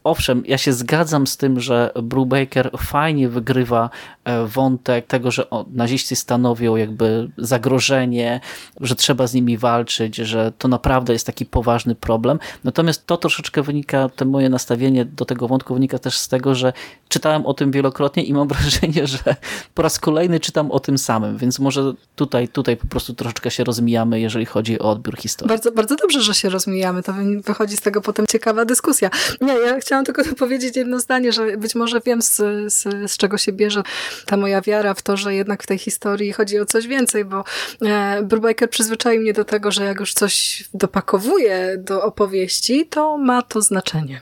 owszem, ja się zgadzam z tym, że Brubaker fajnie wygrywa e, wątek tego, że naziści stanowią jakby zagrożenie, że trzeba z nimi walczyć, że to naprawdę jest taki poważny problem. Natomiast to troszeczkę wynika, to moje nastawienie do tego wątku wynika też z tego, że czytałem o tym wielokrotnie i mam wrażenie, że po raz kolejny czytam o tym samym, więc może tutaj, tutaj po prostu troszeczkę się rozmijamy, jeżeli chodzi o odbiór historii. Bardzo, bardzo dobrze, że się rozmijamy. To wychodzi z tego potem ciekawa dyskusja. Nie, nie, ja chciałam tylko powiedzieć jedno zdanie, że być może wiem z, z, z czego się bierze ta moja wiara w to, że jednak w tej historii chodzi o coś więcej, bo e, Brubaker przyzwyczaił mnie do tego, że jak już coś dopakowuje do opowieści, to ma to znaczenie.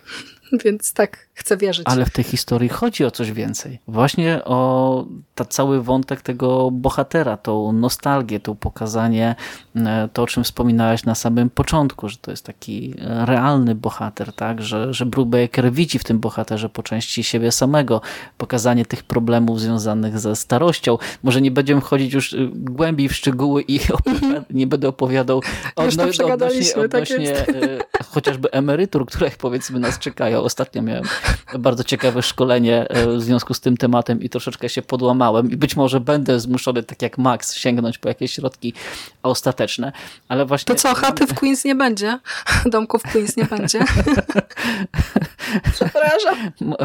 Więc tak, Chcę wierzyć. Ale w tej historii chodzi o coś więcej. Właśnie o ta cały wątek tego bohatera, tą nostalgię, to pokazanie, e, to o czym wspominałeś na samym początku, że to jest taki realny bohater, tak? że, że Brubaker widzi w tym bohaterze po części siebie samego, pokazanie tych problemów związanych ze starością. Może nie będziemy wchodzić już y, głębiej w szczegóły i nie będę opowiadał odno odnośnie, tak odnośnie tak chociażby emerytur, które powiedzmy nas czekają. Ostatnio miałem bardzo ciekawe szkolenie e, w związku z tym tematem i troszeczkę się podłamałem i być może będę zmuszony, tak jak Max, sięgnąć po jakieś środki ostateczne, ale właśnie... To co, chaty w Queens nie będzie? Domków w Queens nie będzie? Przepraszam.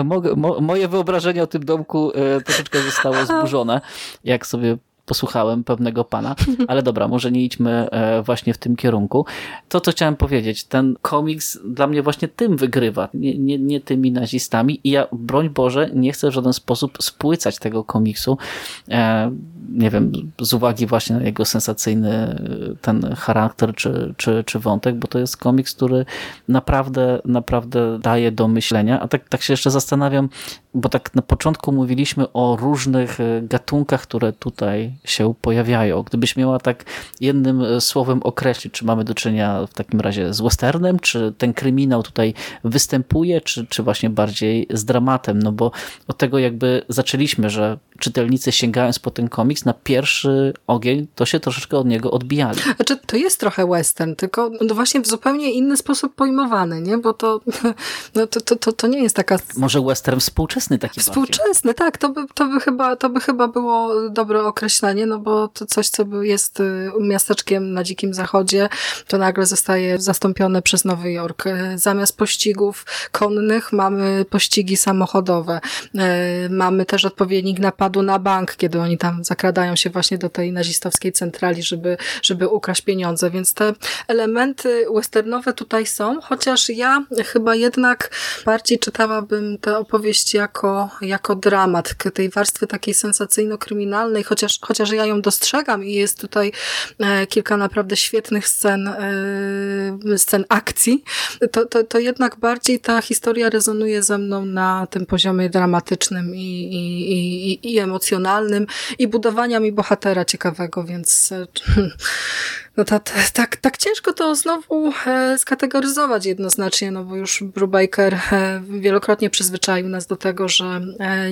Mo mo moje wyobrażenie o tym domku e, troszeczkę zostało zburzone, jak sobie posłuchałem pewnego pana, ale dobra, może nie idźmy e, właśnie w tym kierunku. To, co chciałem powiedzieć, ten komiks dla mnie właśnie tym wygrywa, nie, nie, nie tymi nazistami i ja, broń Boże, nie chcę w żaden sposób spłycać tego komiksu, e, nie wiem, z uwagi właśnie na jego sensacyjny e, ten charakter czy, czy, czy wątek, bo to jest komiks, który naprawdę, naprawdę daje do myślenia, a tak, tak się jeszcze zastanawiam, bo tak na początku mówiliśmy o różnych gatunkach, które tutaj się pojawiają. Gdybyś miała tak jednym e, słowem określić, czy mamy do czynienia w takim razie z westernem, czy ten kryminał tutaj występuje, czy, czy właśnie bardziej z dramatem, no bo od tego jakby zaczęliśmy, że czytelnicy sięgając po ten komiks na pierwszy ogień, to się troszeczkę od niego odbijali. Znaczy, to jest trochę western, tylko no właśnie w zupełnie inny sposób pojmowany, nie? Bo to, no to, to, to, to nie jest taka... Może western współczesny taki Współczesny, bardziej. tak. To by, to, by chyba, to by chyba było dobre określenie, no bo to coś, co jest y, miasteczkiem na dzikim zachodzie, to nagle zostaje zastąpione przez Nowy Jork. Y, zamiast pościgów konnych mamy pościgi samochodowe. Y, mamy też odpowiednik napadu na bank, kiedy oni tam zakradają się właśnie do tej nazistowskiej centrali, żeby, żeby ukraść pieniądze. Więc te elementy westernowe tutaj są, chociaż ja chyba jednak bardziej czytałabym tę opowieść jako, jako dramat, tej warstwy takiej sensacyjno-kryminalnej, chociaż, chociaż ja ją dostrzegam i jest tutaj e, kilka naprawdę świetnych scen, e, scen akcji, to, to, to jednak bardziej ta historia rezonuje ze mną na tym poziomie dramatycznym i, i, i, i emocjonalnym i budowania mi bohatera ciekawego, więc e, no tak, tak, tak ciężko to znowu e, skategoryzować jednoznacznie, no bo już Brubaker e, wielokrotnie przyzwyczaił nas do tego, że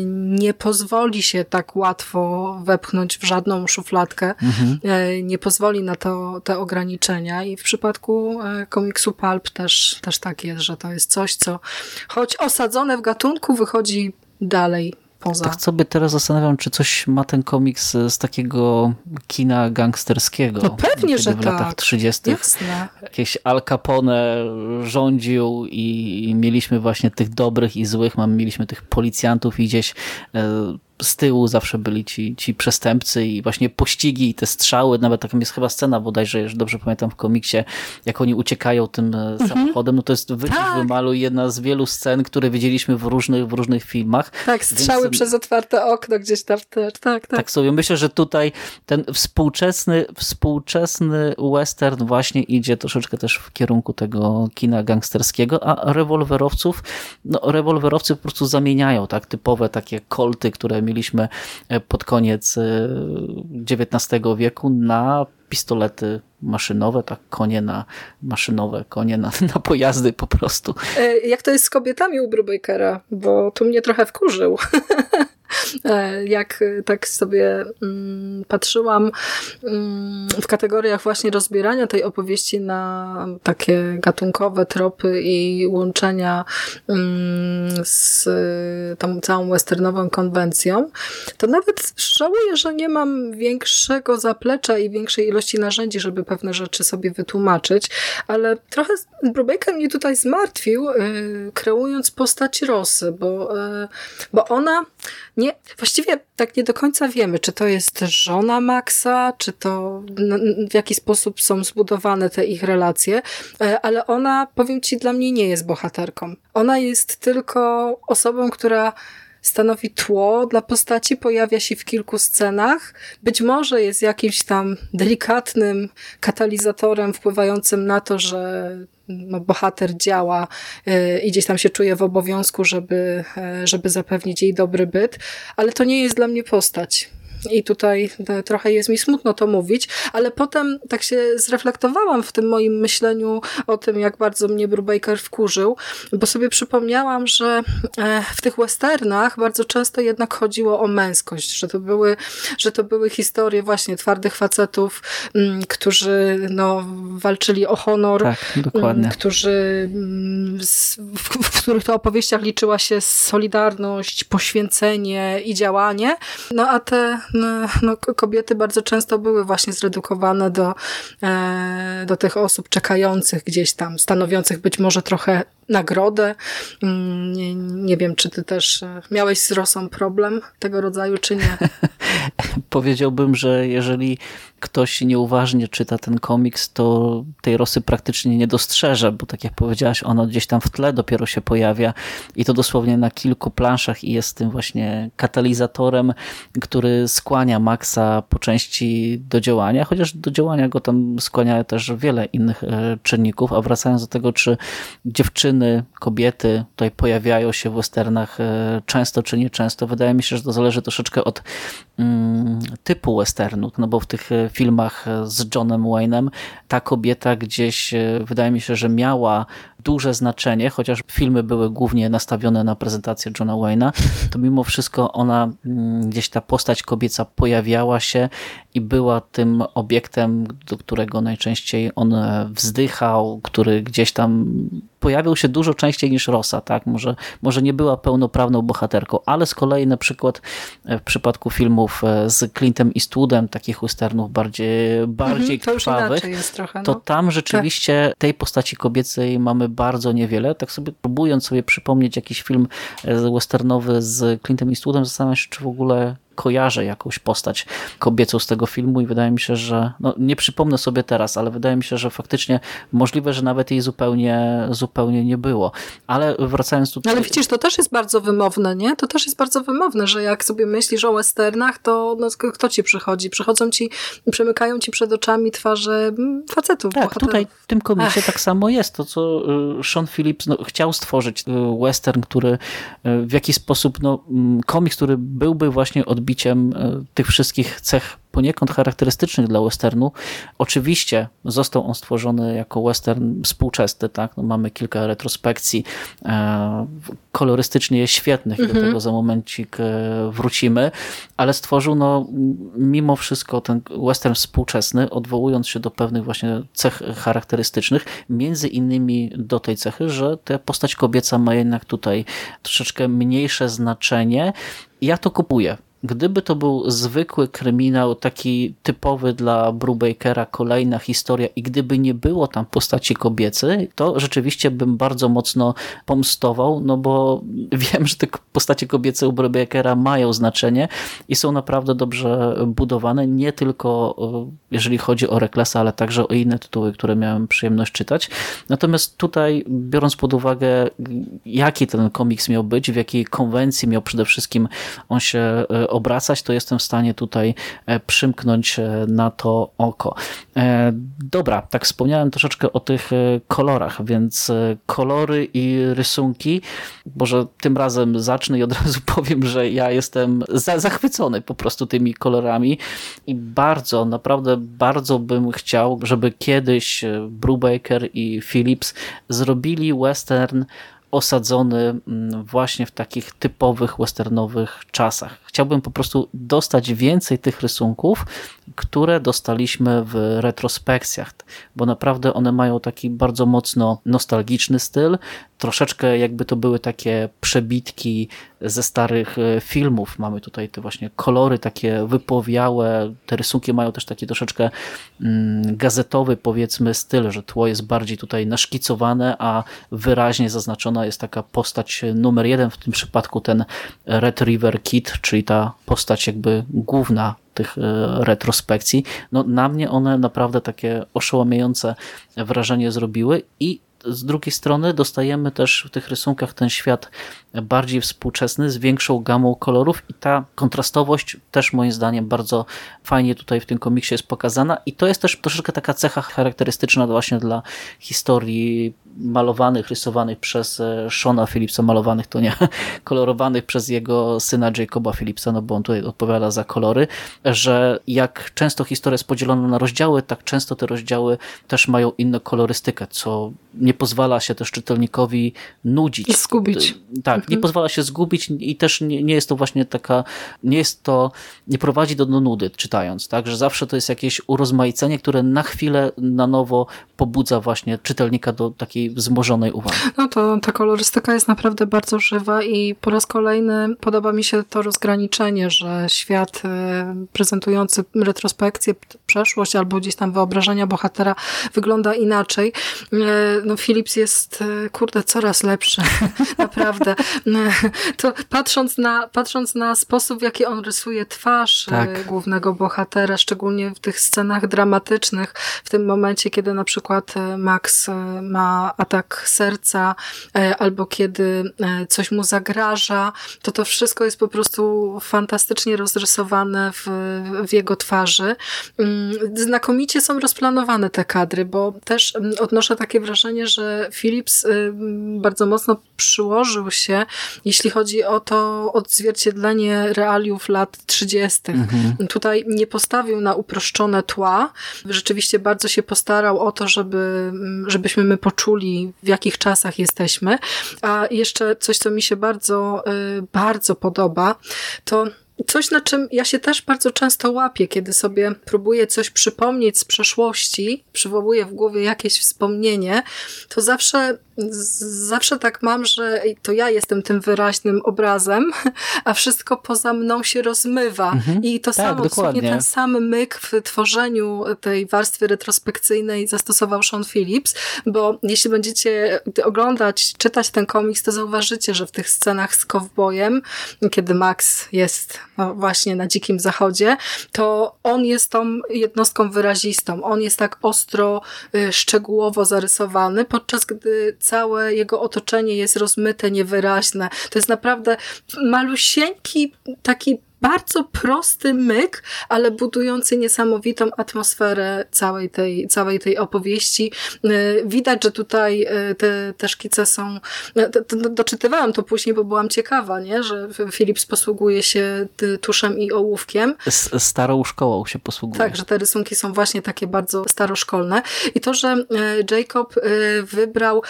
nie pozwoli się tak łatwo wepchnąć w żadną szufladkę, mhm. nie pozwoli na to te ograniczenia i w przypadku komiksu Pulp też, też tak jest, że to jest coś, co choć osadzone w gatunku wychodzi dalej poza. Tak sobie teraz zastanawiam, czy coś ma ten komiks z takiego kina gangsterskiego. No pewnie, że w tak. latach 30. Jasne. Jakieś Al Capone rządził i mieliśmy właśnie tych dobrych i złych, mieliśmy tych policjantów i gdzieś e, z tyłu zawsze byli ci, ci przestępcy i właśnie pościgi i te strzały, nawet taką jest chyba scena bodajże, już dobrze pamiętam w komiksie, jak oni uciekają tym e, mhm. samochodem, no to jest wycisz tak. wymalu jedna z wielu scen, które widzieliśmy w różnych, w różnych filmach. Tak, strzały Więc, przez otwarte okno gdzieś tam też, tak, tak. Tak sobie myślę, że tutaj ten współczesny, współczesny western właśnie idzie troszeczkę też w kierunku tego kina gangsterskiego, a rewolwerowców, no rewolwerowcy po prostu zamieniają tak typowe takie kolty, które mieliśmy e, pod koniec XIX e, wieku na pistolety maszynowe, tak, konie na maszynowe, konie na, na pojazdy po prostu. E, jak to jest z kobietami u Brubakera? Bo tu mnie trochę wkurzył. E, jak tak sobie mm, patrzyłam mm, w kategoriach właśnie rozbierania tej opowieści na takie gatunkowe tropy i łączenia mm, z tą całą westernową konwencją, to nawet żałuję, że nie mam większego zaplecza i większej ilości narzędzi, żeby pewne rzeczy sobie wytłumaczyć, ale trochę Brubaker mnie tutaj zmartwił, kreując postać Rosy, bo, bo ona nie, właściwie tak nie do końca wiemy, czy to jest żona Maxa, czy to w jaki sposób są zbudowane te ich relacje, e, ale ona, powiem ci, dla mnie nie jest bohaterką. Ona jest tylko osobą, która stanowi tło dla postaci, pojawia się w kilku scenach. Być może jest jakimś tam delikatnym katalizatorem wpływającym na to, że no, bohater działa yy, i gdzieś tam się czuje w obowiązku, żeby, yy, żeby zapewnić jej dobry byt, ale to nie jest dla mnie postać. I tutaj e, trochę jest mi smutno to mówić, ale potem tak się zreflektowałam w tym moim myśleniu o tym, jak bardzo mnie Brubaker wkurzył, bo sobie przypomniałam, że e, w tych westernach bardzo często jednak chodziło o męskość, że to były, że to były historie właśnie twardych facetów, mm, którzy no, walczyli o honor, tak, dokładnie. Mm, którzy, mm, w, w których to opowieściach liczyła się solidarność, poświęcenie i działanie, no a te no, no, kobiety bardzo często były właśnie zredukowane do, e, do tych osób czekających gdzieś tam, stanowiących być może trochę nagrodę. Mm, nie, nie wiem, czy ty też e, miałeś z Rosą problem tego rodzaju, czy nie? Powiedziałbym, że jeżeli ktoś nieuważnie czyta ten komiks, to tej Rosy praktycznie nie dostrzeże, bo tak jak powiedziałaś, ona gdzieś tam w tle dopiero się pojawia i to dosłownie na kilku planszach i jest tym właśnie katalizatorem, który skłania Maxa po części do działania, chociaż do działania go tam skłania też wiele innych e, czynników, a wracając do tego, czy dziewczyny, kobiety tutaj pojawiają się w westernach e, często czy nieczęsto, wydaje mi się, że to zależy troszeczkę od mm, typu westernu, no bo w tych e, filmach z Johnem Wayne'em ta kobieta gdzieś, wydaje mi się, że miała duże znaczenie, chociaż filmy były głównie nastawione na prezentację Johna Wayne'a, to mimo wszystko ona, mm, gdzieś ta postać kobieca pojawiała się i była tym obiektem, do którego najczęściej on wzdychał, który gdzieś tam pojawiał się dużo częściej niż Rosa, tak? Może, może nie była pełnoprawną bohaterką, ale z kolei na przykład w przypadku filmów z Clintem Eastwoodem, takich westernów bardziej, bardziej mhm, to krwawych, trochę, no. to tam rzeczywiście tak. tej postaci kobiecej mamy bardzo niewiele. Tak sobie próbując sobie przypomnieć jakiś film e, westernowy z Clintem Eastwoodem, zastanawiam się, czy w ogóle kojarzę jakąś postać kobiecą z tego filmu i wydaje mi się, że no, nie przypomnę sobie teraz, ale wydaje mi się, że faktycznie możliwe, że nawet jej zupełnie, zupełnie nie było. Ale wracając tutaj... Ale widzisz, to też jest bardzo wymowne, nie? To też jest bardzo wymowne, że jak sobie myślisz o westernach, to no, kto ci przychodzi? Przychodzą ci, przemykają ci przed oczami twarze mm, facetów. Tak, bohaterów. tutaj w tym komiksie tak samo jest. To, co y, Sean Phillips no, chciał stworzyć, y, western, który y, w jakiś sposób, no, mm, komiks, który byłby właśnie od odbiciem e, tych wszystkich cech poniekąd charakterystycznych dla westernu. Oczywiście został on stworzony jako western współczesny, tak? No mamy kilka retrospekcji, e, kolorystycznie jest świetnych mm -hmm. do mhm. tego za momencik e, wrócimy, ale stworzył no mimo wszystko ten western współczesny, odwołując się do pewnych właśnie cech charakterystycznych, między innymi do tej cechy, że ta postać kobieca ma jednak tutaj troszeczkę mniejsze znaczenie. Ja to kupuję Gdyby to był zwykły kryminał, taki typowy dla Brubakera, kolejna historia i gdyby nie było tam postaci kobiecej, to rzeczywiście bym bardzo mocno pomstował, no bo wiem, że te postacie kobiece u Brubakera mają znaczenie i są naprawdę dobrze budowane, nie tylko jeżeli chodzi o Reklesa, ale także o inne tytuły, które miałem przyjemność czytać. Natomiast tutaj, biorąc pod uwagę, jaki ten komiks miał być, w jakiej konwencji miał przede wszystkim on się e, obracać, to jestem w stanie tutaj e, przymknąć e, na to oko. E, dobra, tak wspomniałem troszeczkę o tych kolorach, więc kolory i rysunki, może tym razem zacznę i od razu powiem, że ja jestem za zachwycony po prostu tymi kolorami i bardzo, naprawdę bardzo bym chciał, żeby kiedyś Brubaker i Phillips zrobili western osadzony mm, właśnie w takich typowych westernowych czasach. Chciałbym po prostu dostać więcej tych rysunków, które dostaliśmy w retrospekcjach, bo naprawdę one mają taki bardzo mocno nostalgiczny styl, troszeczkę jakby to były takie przebitki ze starych e, filmów. Mamy tutaj te właśnie kolory takie wypowiałe, te rysunki mają też taki troszeczkę mm, gazetowy powiedzmy styl, że tło jest bardziej tutaj naszkicowane, a wyraźnie zaznaczona jest taka postać numer jeden, w tym przypadku ten Red River Kid, czyli ta postać jakby główna tych e, retrospekcji. No, na mnie one naprawdę takie oszołomiające wrażenie zrobiły i z drugiej strony dostajemy też w tych rysunkach ten świat bardziej współczesny, z większą gamą kolorów i ta kontrastowość też moim zdaniem bardzo fajnie tutaj w tym komiksie jest pokazana i to jest też troszeczkę taka cecha charakterystyczna właśnie dla historii malowanych, rysowanych przez e, Shona Phillipsa, malowanych to nie, kolorowanych przez jego syna Jacoba Phillipsa, no bo on tutaj odpowiada za kolory, że jak często historia jest podzielona na rozdziały, tak często te rozdziały też mają inną kolorystykę, co nie pozwala się też czytelnikowi nudzić. I zgubić. Tak, mhm. nie pozwala się zgubić i też nie, nie jest to właśnie taka, nie jest to, nie prowadzi do, do nudy czytając, tak, że zawsze to jest jakieś urozmaicenie, które na chwilę na nowo pobudza właśnie czytelnika do takiej wzmożonej uwagi. No to ta kolorystyka jest naprawdę bardzo żywa i po raz kolejny podoba mi się to rozgraniczenie, że świat e, prezentujący retrospekcję, przeszłość albo gdzieś tam wyobrażenia bohatera wygląda inaczej. E, no Philips jest, e, kurde, coraz lepszy. Naprawdę. To patrząc na, patrząc na sposób, w jaki on rysuje twarz tak. głównego bohatera, szczególnie w tych scenach dramatycznych, w tym momencie, kiedy na przykład Max ma atak serca, e, albo kiedy e, coś mu zagraża, to to wszystko jest po prostu fantastycznie rozrysowane w, w jego twarzy. Mm, znakomicie są rozplanowane te kadry, bo też mm, odnoszę takie wrażenie, że Philips y, bardzo mocno przyłożył się, jeśli chodzi o to odzwierciedlenie realiów lat 30. Mhm. Tutaj nie postawił na uproszczone tła. Rzeczywiście bardzo się postarał o to, żeby, mm, żebyśmy my poczuli, w jakich czasach jesteśmy. A jeszcze coś, co mi się bardzo, y, bardzo podoba, to Coś, na czym ja się też bardzo często łapię, kiedy sobie próbuję coś przypomnieć z przeszłości, przywołuję w głowie jakieś wspomnienie, to zawsze zawsze tak mam, że to ja jestem tym wyraźnym obrazem, a wszystko poza mną się rozmywa. Mhm. I to tak, samo, dokładnie. ten sam myk w tworzeniu tej warstwy retrospekcyjnej zastosował Sean Phillips, bo jeśli będziecie oglądać, czytać ten komiks, to zauważycie, że w tych scenach z kowbojem, kiedy Max jest no, właśnie na dzikim zachodzie, to on jest tą jednostką wyrazistą. On jest tak ostro, y, szczegółowo zarysowany, podczas gdy całe jego otoczenie jest rozmyte, niewyraźne. To jest naprawdę malusieńki taki bardzo prosty myk, ale budujący niesamowitą atmosferę całej tej, całej tej opowieści. Y, widać, że tutaj y, te, te szkice są, y, doczytywałam to później, bo byłam ciekawa, nie? że Philips posługuje się tuszem i ołówkiem. Z starą szkołą się posługuje. Tak, że te rysunki są właśnie takie bardzo staroszkolne. I to, że Jacob wybrał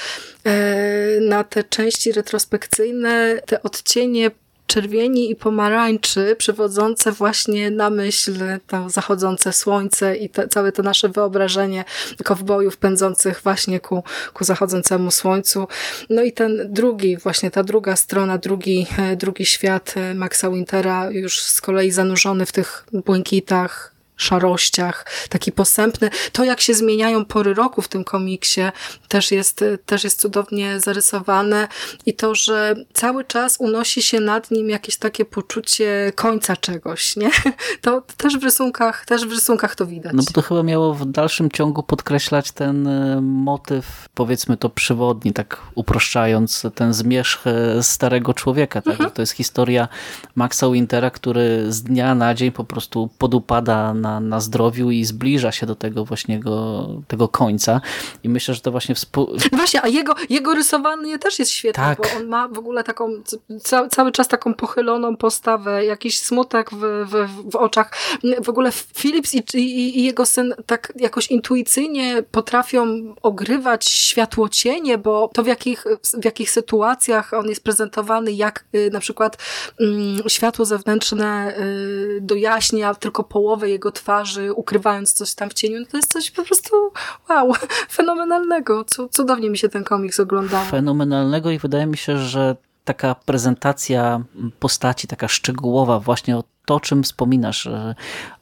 na te części retrospekcyjne te odcienie czerwieni i pomarańczy przywodzące właśnie na myśl to zachodzące słońce i te, całe to nasze wyobrażenie kowbojów pędzących właśnie ku, ku zachodzącemu słońcu. No i ten drugi, właśnie ta druga strona, drugi, e, drugi świat e, Maxa Wintera już z kolei zanurzony w tych błękitach, szarościach, taki posępny. To, jak się zmieniają pory roku w tym komiksie, też jest, też jest cudownie zarysowane i to, że cały czas unosi się nad nim jakieś takie poczucie końca czegoś, nie? To też w rysunkach, też w rysunkach to widać. No bo to chyba miało w dalszym ciągu podkreślać ten e, motyw, powiedzmy to przewodni, tak uproszczając, ten zmierzch e, starego człowieka, tak? Mhm. To jest historia Maxa Wintera, który z dnia na dzień po prostu podupada na, na zdrowiu i zbliża się do tego właśnie go, tego końca. I myślę, że to właśnie współ... Właśnie, a jego, jego rysowanie też jest świetne, tak. bo on ma w ogóle taką ca cały czas taką pochyloną postawę, jakiś smutek w, w, w oczach. W ogóle Philips i, i, i jego syn tak jakoś intuicyjnie potrafią ogrywać światło cienie, bo to w jakich, w jakich sytuacjach on jest prezentowany, jak y, na przykład mm, światło zewnętrzne y, dojaśnia tylko połowę jego twarzy, ukrywając coś tam w cieniu, no to jest coś po prostu wow, fenomenalnego. Cudownie mi się ten komiks oglądał. Fenomenalnego i wydaje mi się, że taka prezentacja postaci, taka szczegółowa właśnie to, o czym wspominasz, e,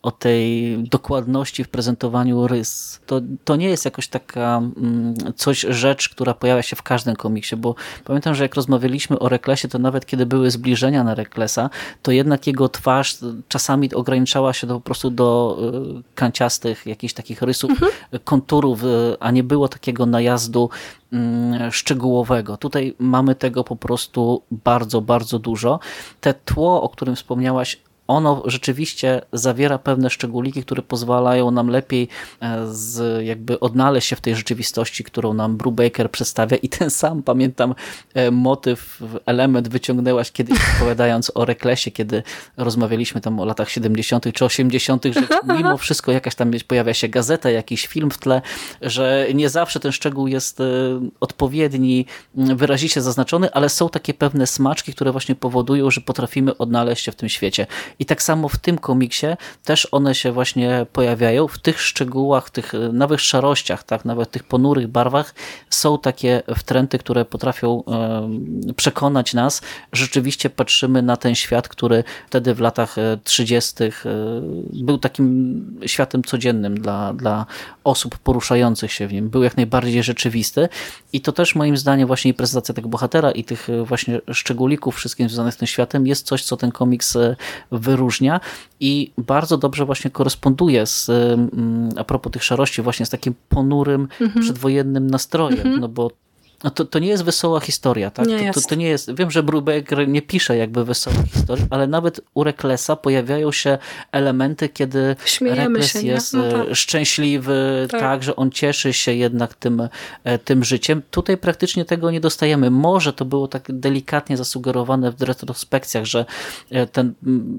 o tej dokładności w prezentowaniu rys, to, to nie jest jakoś taka mm, coś, rzecz, która pojawia się w każdym komiksie, bo pamiętam, że jak rozmawialiśmy o Reklesie, to nawet kiedy były zbliżenia na Reklesa, to jednak jego twarz czasami ograniczała się do, po prostu do e, kanciastych jakichś takich rysów, mhm. konturów, e, a nie było takiego najazdu mm, szczegółowego. Tutaj mamy tego po prostu bardzo, bardzo dużo. Te tło, o którym wspomniałaś, ono rzeczywiście zawiera pewne szczególiki, które pozwalają nam lepiej e, z, jakby odnaleźć się w tej rzeczywistości, którą nam Brubaker przedstawia i ten sam, pamiętam, e, motyw, element wyciągnęłaś kiedyś opowiadając o Reklesie, kiedy rozmawialiśmy tam o latach 70. czy 80., że mimo wszystko jakaś tam pojawia się gazeta, jakiś film w tle, że nie zawsze ten szczegół jest e, odpowiedni, wyrazicie zaznaczony, ale są takie pewne smaczki, które właśnie powodują, że potrafimy odnaleźć się w tym świecie. I tak samo w tym komiksie też one się właśnie pojawiają. W tych szczegółach, tych e, nowych szarościach, tak, nawet tych ponurych barwach są takie wtręty, które potrafią e, przekonać nas, rzeczywiście patrzymy na ten świat, który wtedy w latach 30. E, był takim światem codziennym dla, dla osób poruszających się w nim. Był jak najbardziej rzeczywisty i to też moim zdaniem właśnie prezentacja tego bohatera i tych właśnie szczególików wszystkim związanych z tym światem jest coś, co ten komiks wyróżnia i bardzo dobrze właśnie koresponduje z, mm, a propos tych szarości, właśnie z takim ponurym, mhm. przedwojennym nastrojem, mhm. no bo no to, to nie jest wesoła historia, tak? Nie to, jest. To, to, nie jest. Wiem, że Brubaker nie pisze jakby wesołych historii, ale nawet u Reklesa pojawiają się elementy, kiedy Rekles jest no tak. szczęśliwy, tak. tak. że on cieszy się jednak tym, e, tym życiem. Tutaj praktycznie tego nie dostajemy. Może to było tak delikatnie zasugerowane w retrospekcjach, że e, ten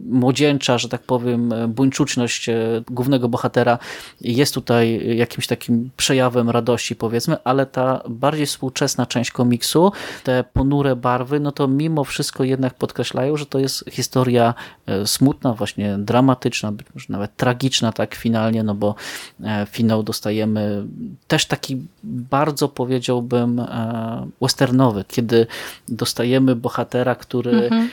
młodzieńcza, że tak powiem, buńczuczność głównego bohatera jest tutaj jakimś takim przejawem radości, powiedzmy, ale ta bardziej współczesna wczesna część komiksu, te ponure barwy, no to mimo wszystko jednak podkreślają, że to jest historia e, smutna, właśnie dramatyczna, być może nawet tragiczna tak finalnie, no bo e, finał dostajemy też taki bardzo powiedziałbym e, westernowy, kiedy dostajemy bohatera, który mhm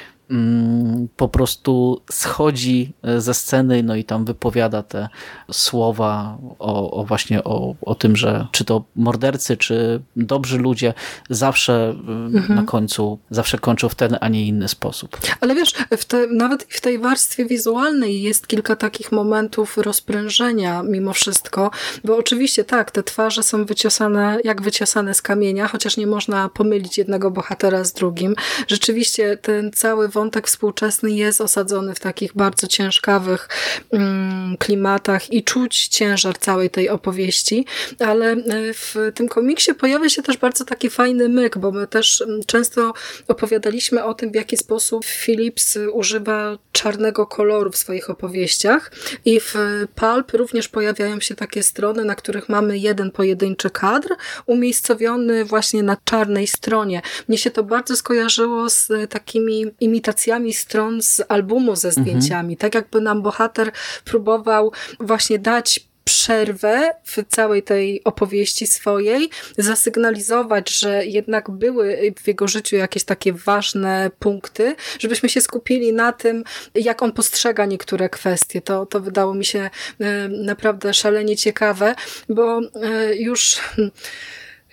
po prostu schodzi e, ze sceny no i tam wypowiada te słowa o, o, właśnie o, o tym, że czy to mordercy, czy dobrzy ludzie zawsze mm, mhm. na końcu, zawsze kończą w ten, a nie inny sposób. Ale wiesz, w te, nawet w tej warstwie wizualnej jest kilka takich momentów rozprężenia mimo wszystko, bo oczywiście tak, te twarze są wyciosane, jak wyciosane z kamienia, chociaż nie można pomylić jednego bohatera z drugim. Rzeczywiście ten cały wątek współczesny jest osadzony w takich bardzo ciężkawych mm, klimatach i czuć ciężar całej tej opowieści, ale e, w tym komiksie pojawia się też bardzo taki fajny myk, bo my też często opowiadaliśmy o tym, w jaki sposób Phillips używa czarnego koloru w swoich opowieściach i w Pulp również pojawiają się takie strony, na których mamy jeden pojedynczy kadr umiejscowiony właśnie na czarnej stronie. Mnie się to bardzo skojarzyło z takimi imitacjami stron z albumu ze zdjęciami. Mhm. Tak jakby nam bohater próbował właśnie dać przerwę w całej tej opowieści swojej, zasygnalizować, że jednak były w jego życiu jakieś takie ważne punkty, żebyśmy się skupili na tym, jak on postrzega niektóre kwestie. To, to wydało mi się e, naprawdę szalenie ciekawe, bo e, już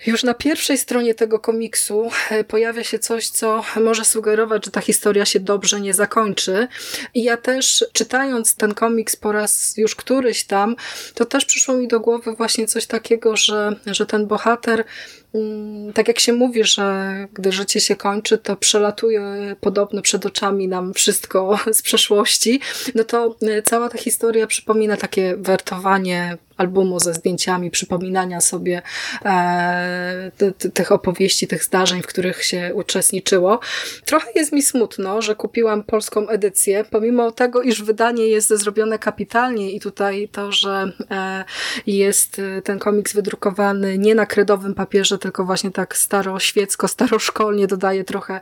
już na pierwszej stronie tego komiksu e, pojawia się coś, co może sugerować, że ta historia się dobrze nie zakończy. I ja też, czytając ten komiks po raz już któryś tam, to też przyszło mi do głowy właśnie coś takiego, że, że ten bohater Mm, tak jak się mówi, że gdy życie się kończy, to przelatuje podobno przed oczami nam wszystko z przeszłości, no to e, cała ta historia przypomina takie wertowanie albumu ze zdjęciami, przypominania sobie e, tych opowieści, tych zdarzeń, w których się uczestniczyło. Trochę jest mi smutno, że kupiłam polską edycję, pomimo tego, iż wydanie jest zrobione kapitalnie i tutaj to, że e, jest ten komiks wydrukowany nie na kredowym papierze, tylko właśnie tak staroświecko, staroszkolnie dodaje trochę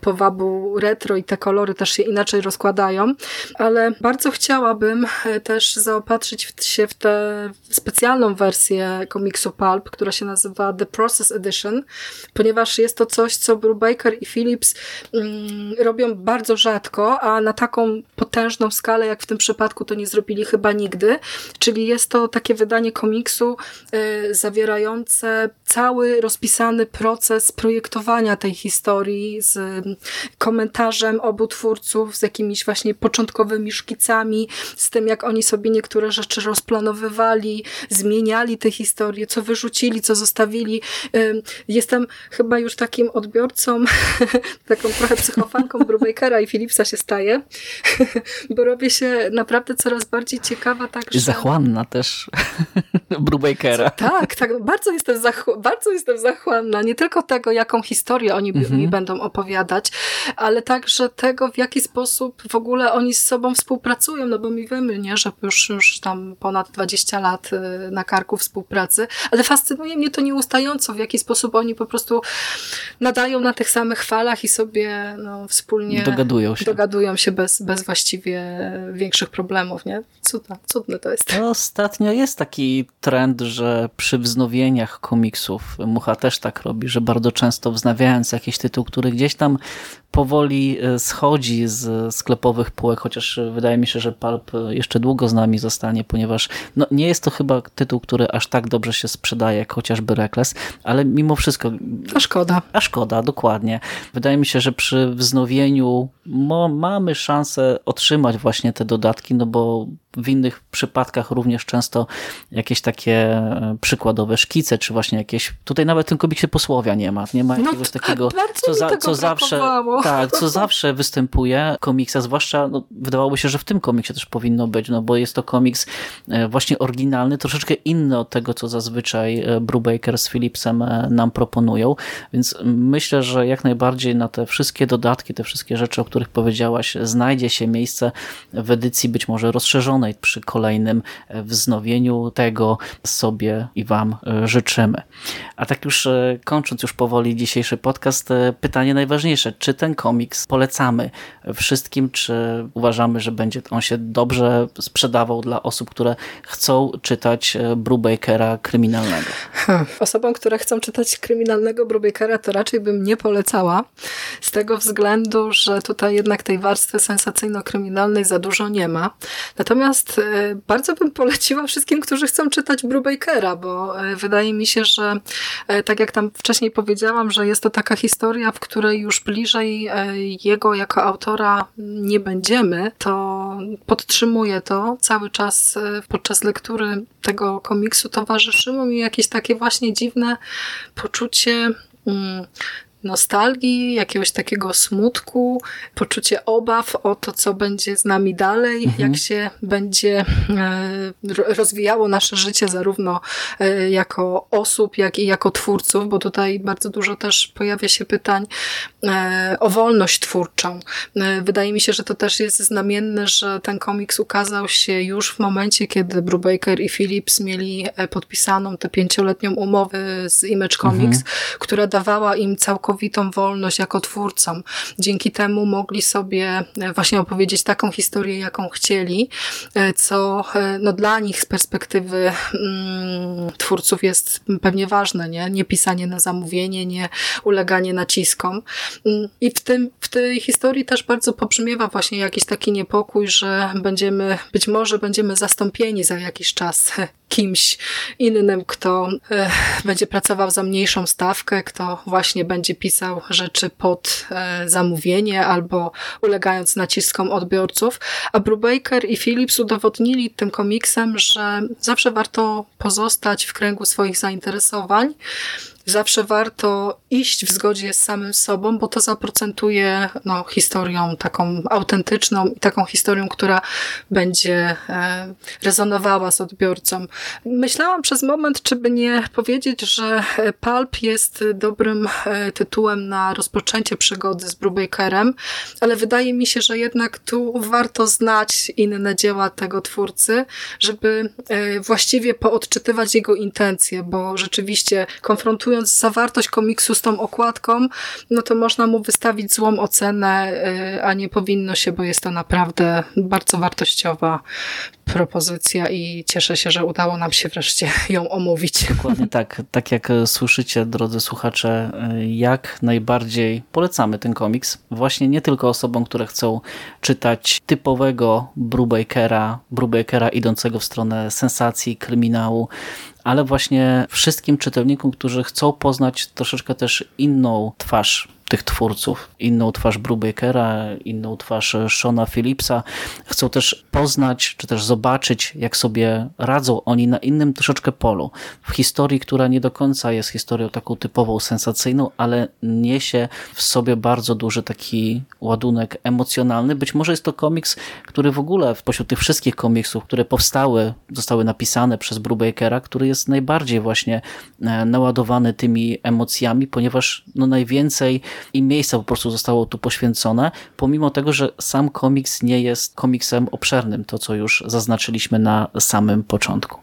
powabu retro i te kolory też się inaczej rozkładają, ale bardzo chciałabym też zaopatrzyć się w tę specjalną wersję komiksu Pulp, która się nazywa The Process Edition, ponieważ jest to coś, co Brubaker i Phillips mm, robią bardzo rzadko, a na taką potężną skalę, jak w tym przypadku, to nie zrobili chyba nigdy. Czyli jest to takie wydanie komiksu y, zawierające cały rozpisany proces projektowania tej historii z y, komentarzem obu twórców, z jakimiś właśnie początkowymi szkicami, z tym, jak oni sobie niektóre rzeczy rozplanowywali, zmieniali te historie, co wyrzucili, co zostawili. Jestem chyba już takim odbiorcą, taką trochę psychofanką Brubakera i Philipsa się staje, bo robię się naprawdę coraz bardziej ciekawa. Tak, że... Zachłanna też Brubakera. Tak, tak. Bardzo jestem, zach... bardzo jestem zachłanna. Nie tylko tego, jaką historię oni mhm. mi będą opowiadać, ale także tego, w jaki sposób w ogóle oni z sobą współpracują, no bo mi wiemy, nie, że już, już tam ponad 20 lat y, na karku współpracy, ale fascynuje mnie to nieustająco, w jaki sposób oni po prostu nadają na tych samych falach i sobie no, wspólnie dogadują się, dogadują się bez, bez właściwie większych problemów, nie? Cudne, cudne to jest. No, ostatnio jest taki trend, że przy wznowieniach Mucha też tak robi, że bardzo często wznawiając jakiś tytuł, który gdzieś tam powoli e, schodzi z sklepowych półek, chociaż wydaje mi się, że Pulp jeszcze długo z nami zostanie, ponieważ no, nie jest to chyba tytuł, który aż tak dobrze się sprzedaje, jak chociażby Reckless, ale mimo wszystko... A szkoda. A szkoda, dokładnie. Wydaje mi się, że przy wznowieniu mamy szansę otrzymać właśnie te dodatki, no bo w innych przypadkach również często jakieś takie e, przykładowe szkice, czy właśnie jakieś, tutaj nawet tylko komiksie posłowia nie ma, nie ma no jakiegoś no, takiego, co, za, co zawsze, tak, co zawsze występuje komiksa, zwłaszcza no, wydawałoby się, że w tym komiksie też powinno być, no bo jest to komiks e, właśnie oryginalny, troszeczkę inny od tego, co zazwyczaj e, Brubaker z Philipsem nam proponują, więc myślę, że jak najbardziej na te wszystkie dodatki, te wszystkie rzeczy, o których powiedziałaś, znajdzie się miejsce w edycji być może rozszerzonej przy kolejnym e, wznowieniu tego sobie i Wam e, życzymy. A tak już e, kończąc już powoli dzisiejszy podcast, pytanie najważniejsze. Czy ten komiks polecamy wszystkim, czy uważamy, że będzie on się dobrze sprzedawał dla osób, które chcą czytać Brubakera kryminalnego? Osobom, które chcą czytać kryminalnego Brubakera, to raczej bym nie polecała. Z tego względu, że tutaj jednak tej warstwy sensacyjno-kryminalnej za dużo nie ma. Natomiast e, bardzo bym poleciła wszystkim, którzy chcą czytać Brubakera, bo e, wydaje mi się, że e, tak jak tam wcześniej powiedziałam, że jest to taka historia, w której już bliżej jego jako autora nie będziemy, to podtrzymuję to cały czas podczas lektury tego komiksu towarzyszyło mi jakieś takie właśnie dziwne poczucie mm, nostalgii, jakiegoś takiego smutku, poczucie obaw o to, co będzie z nami dalej, mhm. jak się będzie e, rozwijało nasze życie zarówno e, jako osób, jak i jako twórców, bo tutaj bardzo dużo też pojawia się pytań e, o wolność twórczą. Wydaje mi się, że to też jest znamienne, że ten komiks ukazał się już w momencie, kiedy Brubaker i Phillips mieli podpisaną tę pięcioletnią umowę z Image Comics, mhm. która dawała im całkowicie całkowitą wolność jako twórcom. Dzięki temu mogli sobie e, właśnie opowiedzieć taką historię, jaką chcieli, e, co e, no, dla nich z perspektywy mm, twórców jest pewnie ważne, nie? Nie pisanie na zamówienie, nie uleganie naciskom. Mm, I w, tym, w tej historii też bardzo pobrzmiewa właśnie jakiś taki niepokój, że będziemy, być może będziemy zastąpieni za jakiś czas kimś innym, kto e, będzie pracował za mniejszą stawkę, kto właśnie będzie pisał rzeczy pod e, zamówienie albo ulegając naciskom odbiorców. A Brubaker i Phillips udowodnili tym komiksem, że zawsze warto pozostać w kręgu swoich zainteresowań, zawsze warto iść w zgodzie z samym sobą, bo to zaprocentuje no, historią taką autentyczną i taką historią, która będzie e, rezonowała z odbiorcą. Myślałam przez moment, czy by nie powiedzieć, że Pulp jest dobrym e, tytułem na rozpoczęcie przygody z Brubakerem, ale wydaje mi się, że jednak tu warto znać inne dzieła tego twórcy, żeby e, właściwie poodczytywać jego intencje, bo rzeczywiście konfrontując porównując zawartość komiksu z tą okładką, no to można mu wystawić złą ocenę, y, a nie powinno się, bo jest to naprawdę bardzo wartościowa propozycja i cieszę się, że udało nam się wreszcie ją omówić. Dokładnie tak. Tak jak słyszycie, drodzy słuchacze, jak najbardziej polecamy ten komiks. Właśnie nie tylko osobom, które chcą czytać typowego Brubakera, Brubakera idącego w stronę sensacji, kryminału, ale właśnie wszystkim czytelnikom, którzy chcą poznać troszeczkę też inną twarz tych twórców, inną twarz Brubakera, inną twarz Shona Phillipsa. Chcą też poznać, czy też zobaczyć, jak sobie radzą oni na innym troszeczkę polu. W historii, która nie do końca jest historią taką typową, sensacyjną, ale niesie w sobie bardzo duży taki ładunek emocjonalny. Być może jest to komiks, który w ogóle pośród tych wszystkich komiksów, które powstały, zostały napisane przez Brubakera, który jest najbardziej właśnie e, naładowany tymi emocjami, ponieważ no najwięcej i miejsca po prostu zostało tu poświęcone, pomimo tego, że sam komiks nie jest komiksem obszernym, to co już zaznaczyliśmy na samym początku.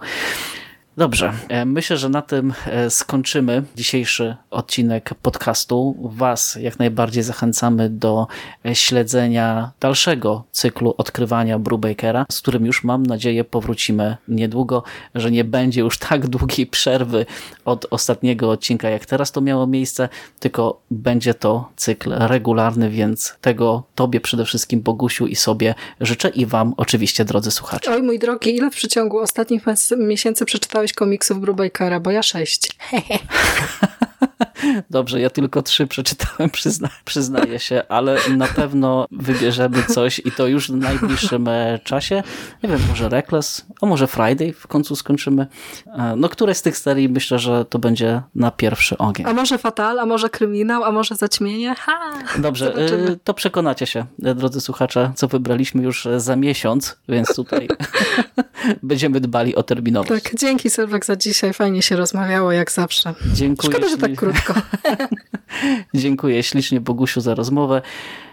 Dobrze, e, myślę, że na tym e, skończymy dzisiejszy odcinek podcastu. Was jak najbardziej zachęcamy do e, śledzenia dalszego cyklu odkrywania Brubakera, z którym już mam nadzieję powrócimy niedługo, że nie będzie już tak długiej przerwy od ostatniego odcinka, jak teraz to miało miejsce, tylko będzie to cykl regularny, więc tego Tobie przede wszystkim, Bogusiu i sobie życzę i Wam oczywiście, drodzy słuchacze. Oj mój drogi, ile w przeciągu ostatnich miesięcy przeczytałeś komiksów Brubakera, bo ja sześć. Dobrze, ja tylko trzy przeczytałem, przyzna przyznaję się, ale na pewno wybierzemy coś i to już w najbliższym e, czasie. Nie wiem, może Reckless, a może Friday w końcu skończymy. E, no, które z tych serii myślę, że to będzie na pierwszy ogień. A może Fatal, a może Kryminał, a może Zaćmienie? Ha! Dobrze, e, Zobaczymy. to przekonacie się, drodzy słuchacze, co wybraliśmy już za miesiąc, więc tutaj będziemy dbali o terminowość. Tak, dzięki Sylwek za dzisiaj, fajnie się rozmawiało jak zawsze. Dziękuję. Szkoda, że tak krótko. dziękuję ślicznie Bogusiu za rozmowę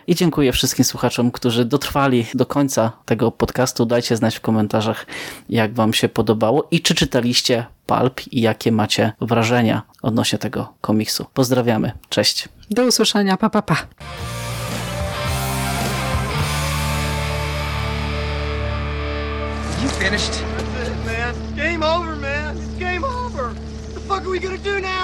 i dziękuję wszystkim słuchaczom, którzy dotrwali do końca tego podcastu. Dajcie znać w komentarzach, jak wam się podobało i czy czytaliście Pulp i jakie macie wrażenia odnośnie tego komiksu. Pozdrawiamy. Cześć. Do usłyszenia. Pa, pa, pa. You finished? That's it, man. Game over, man. It's game over. What the fuck are we gonna do now?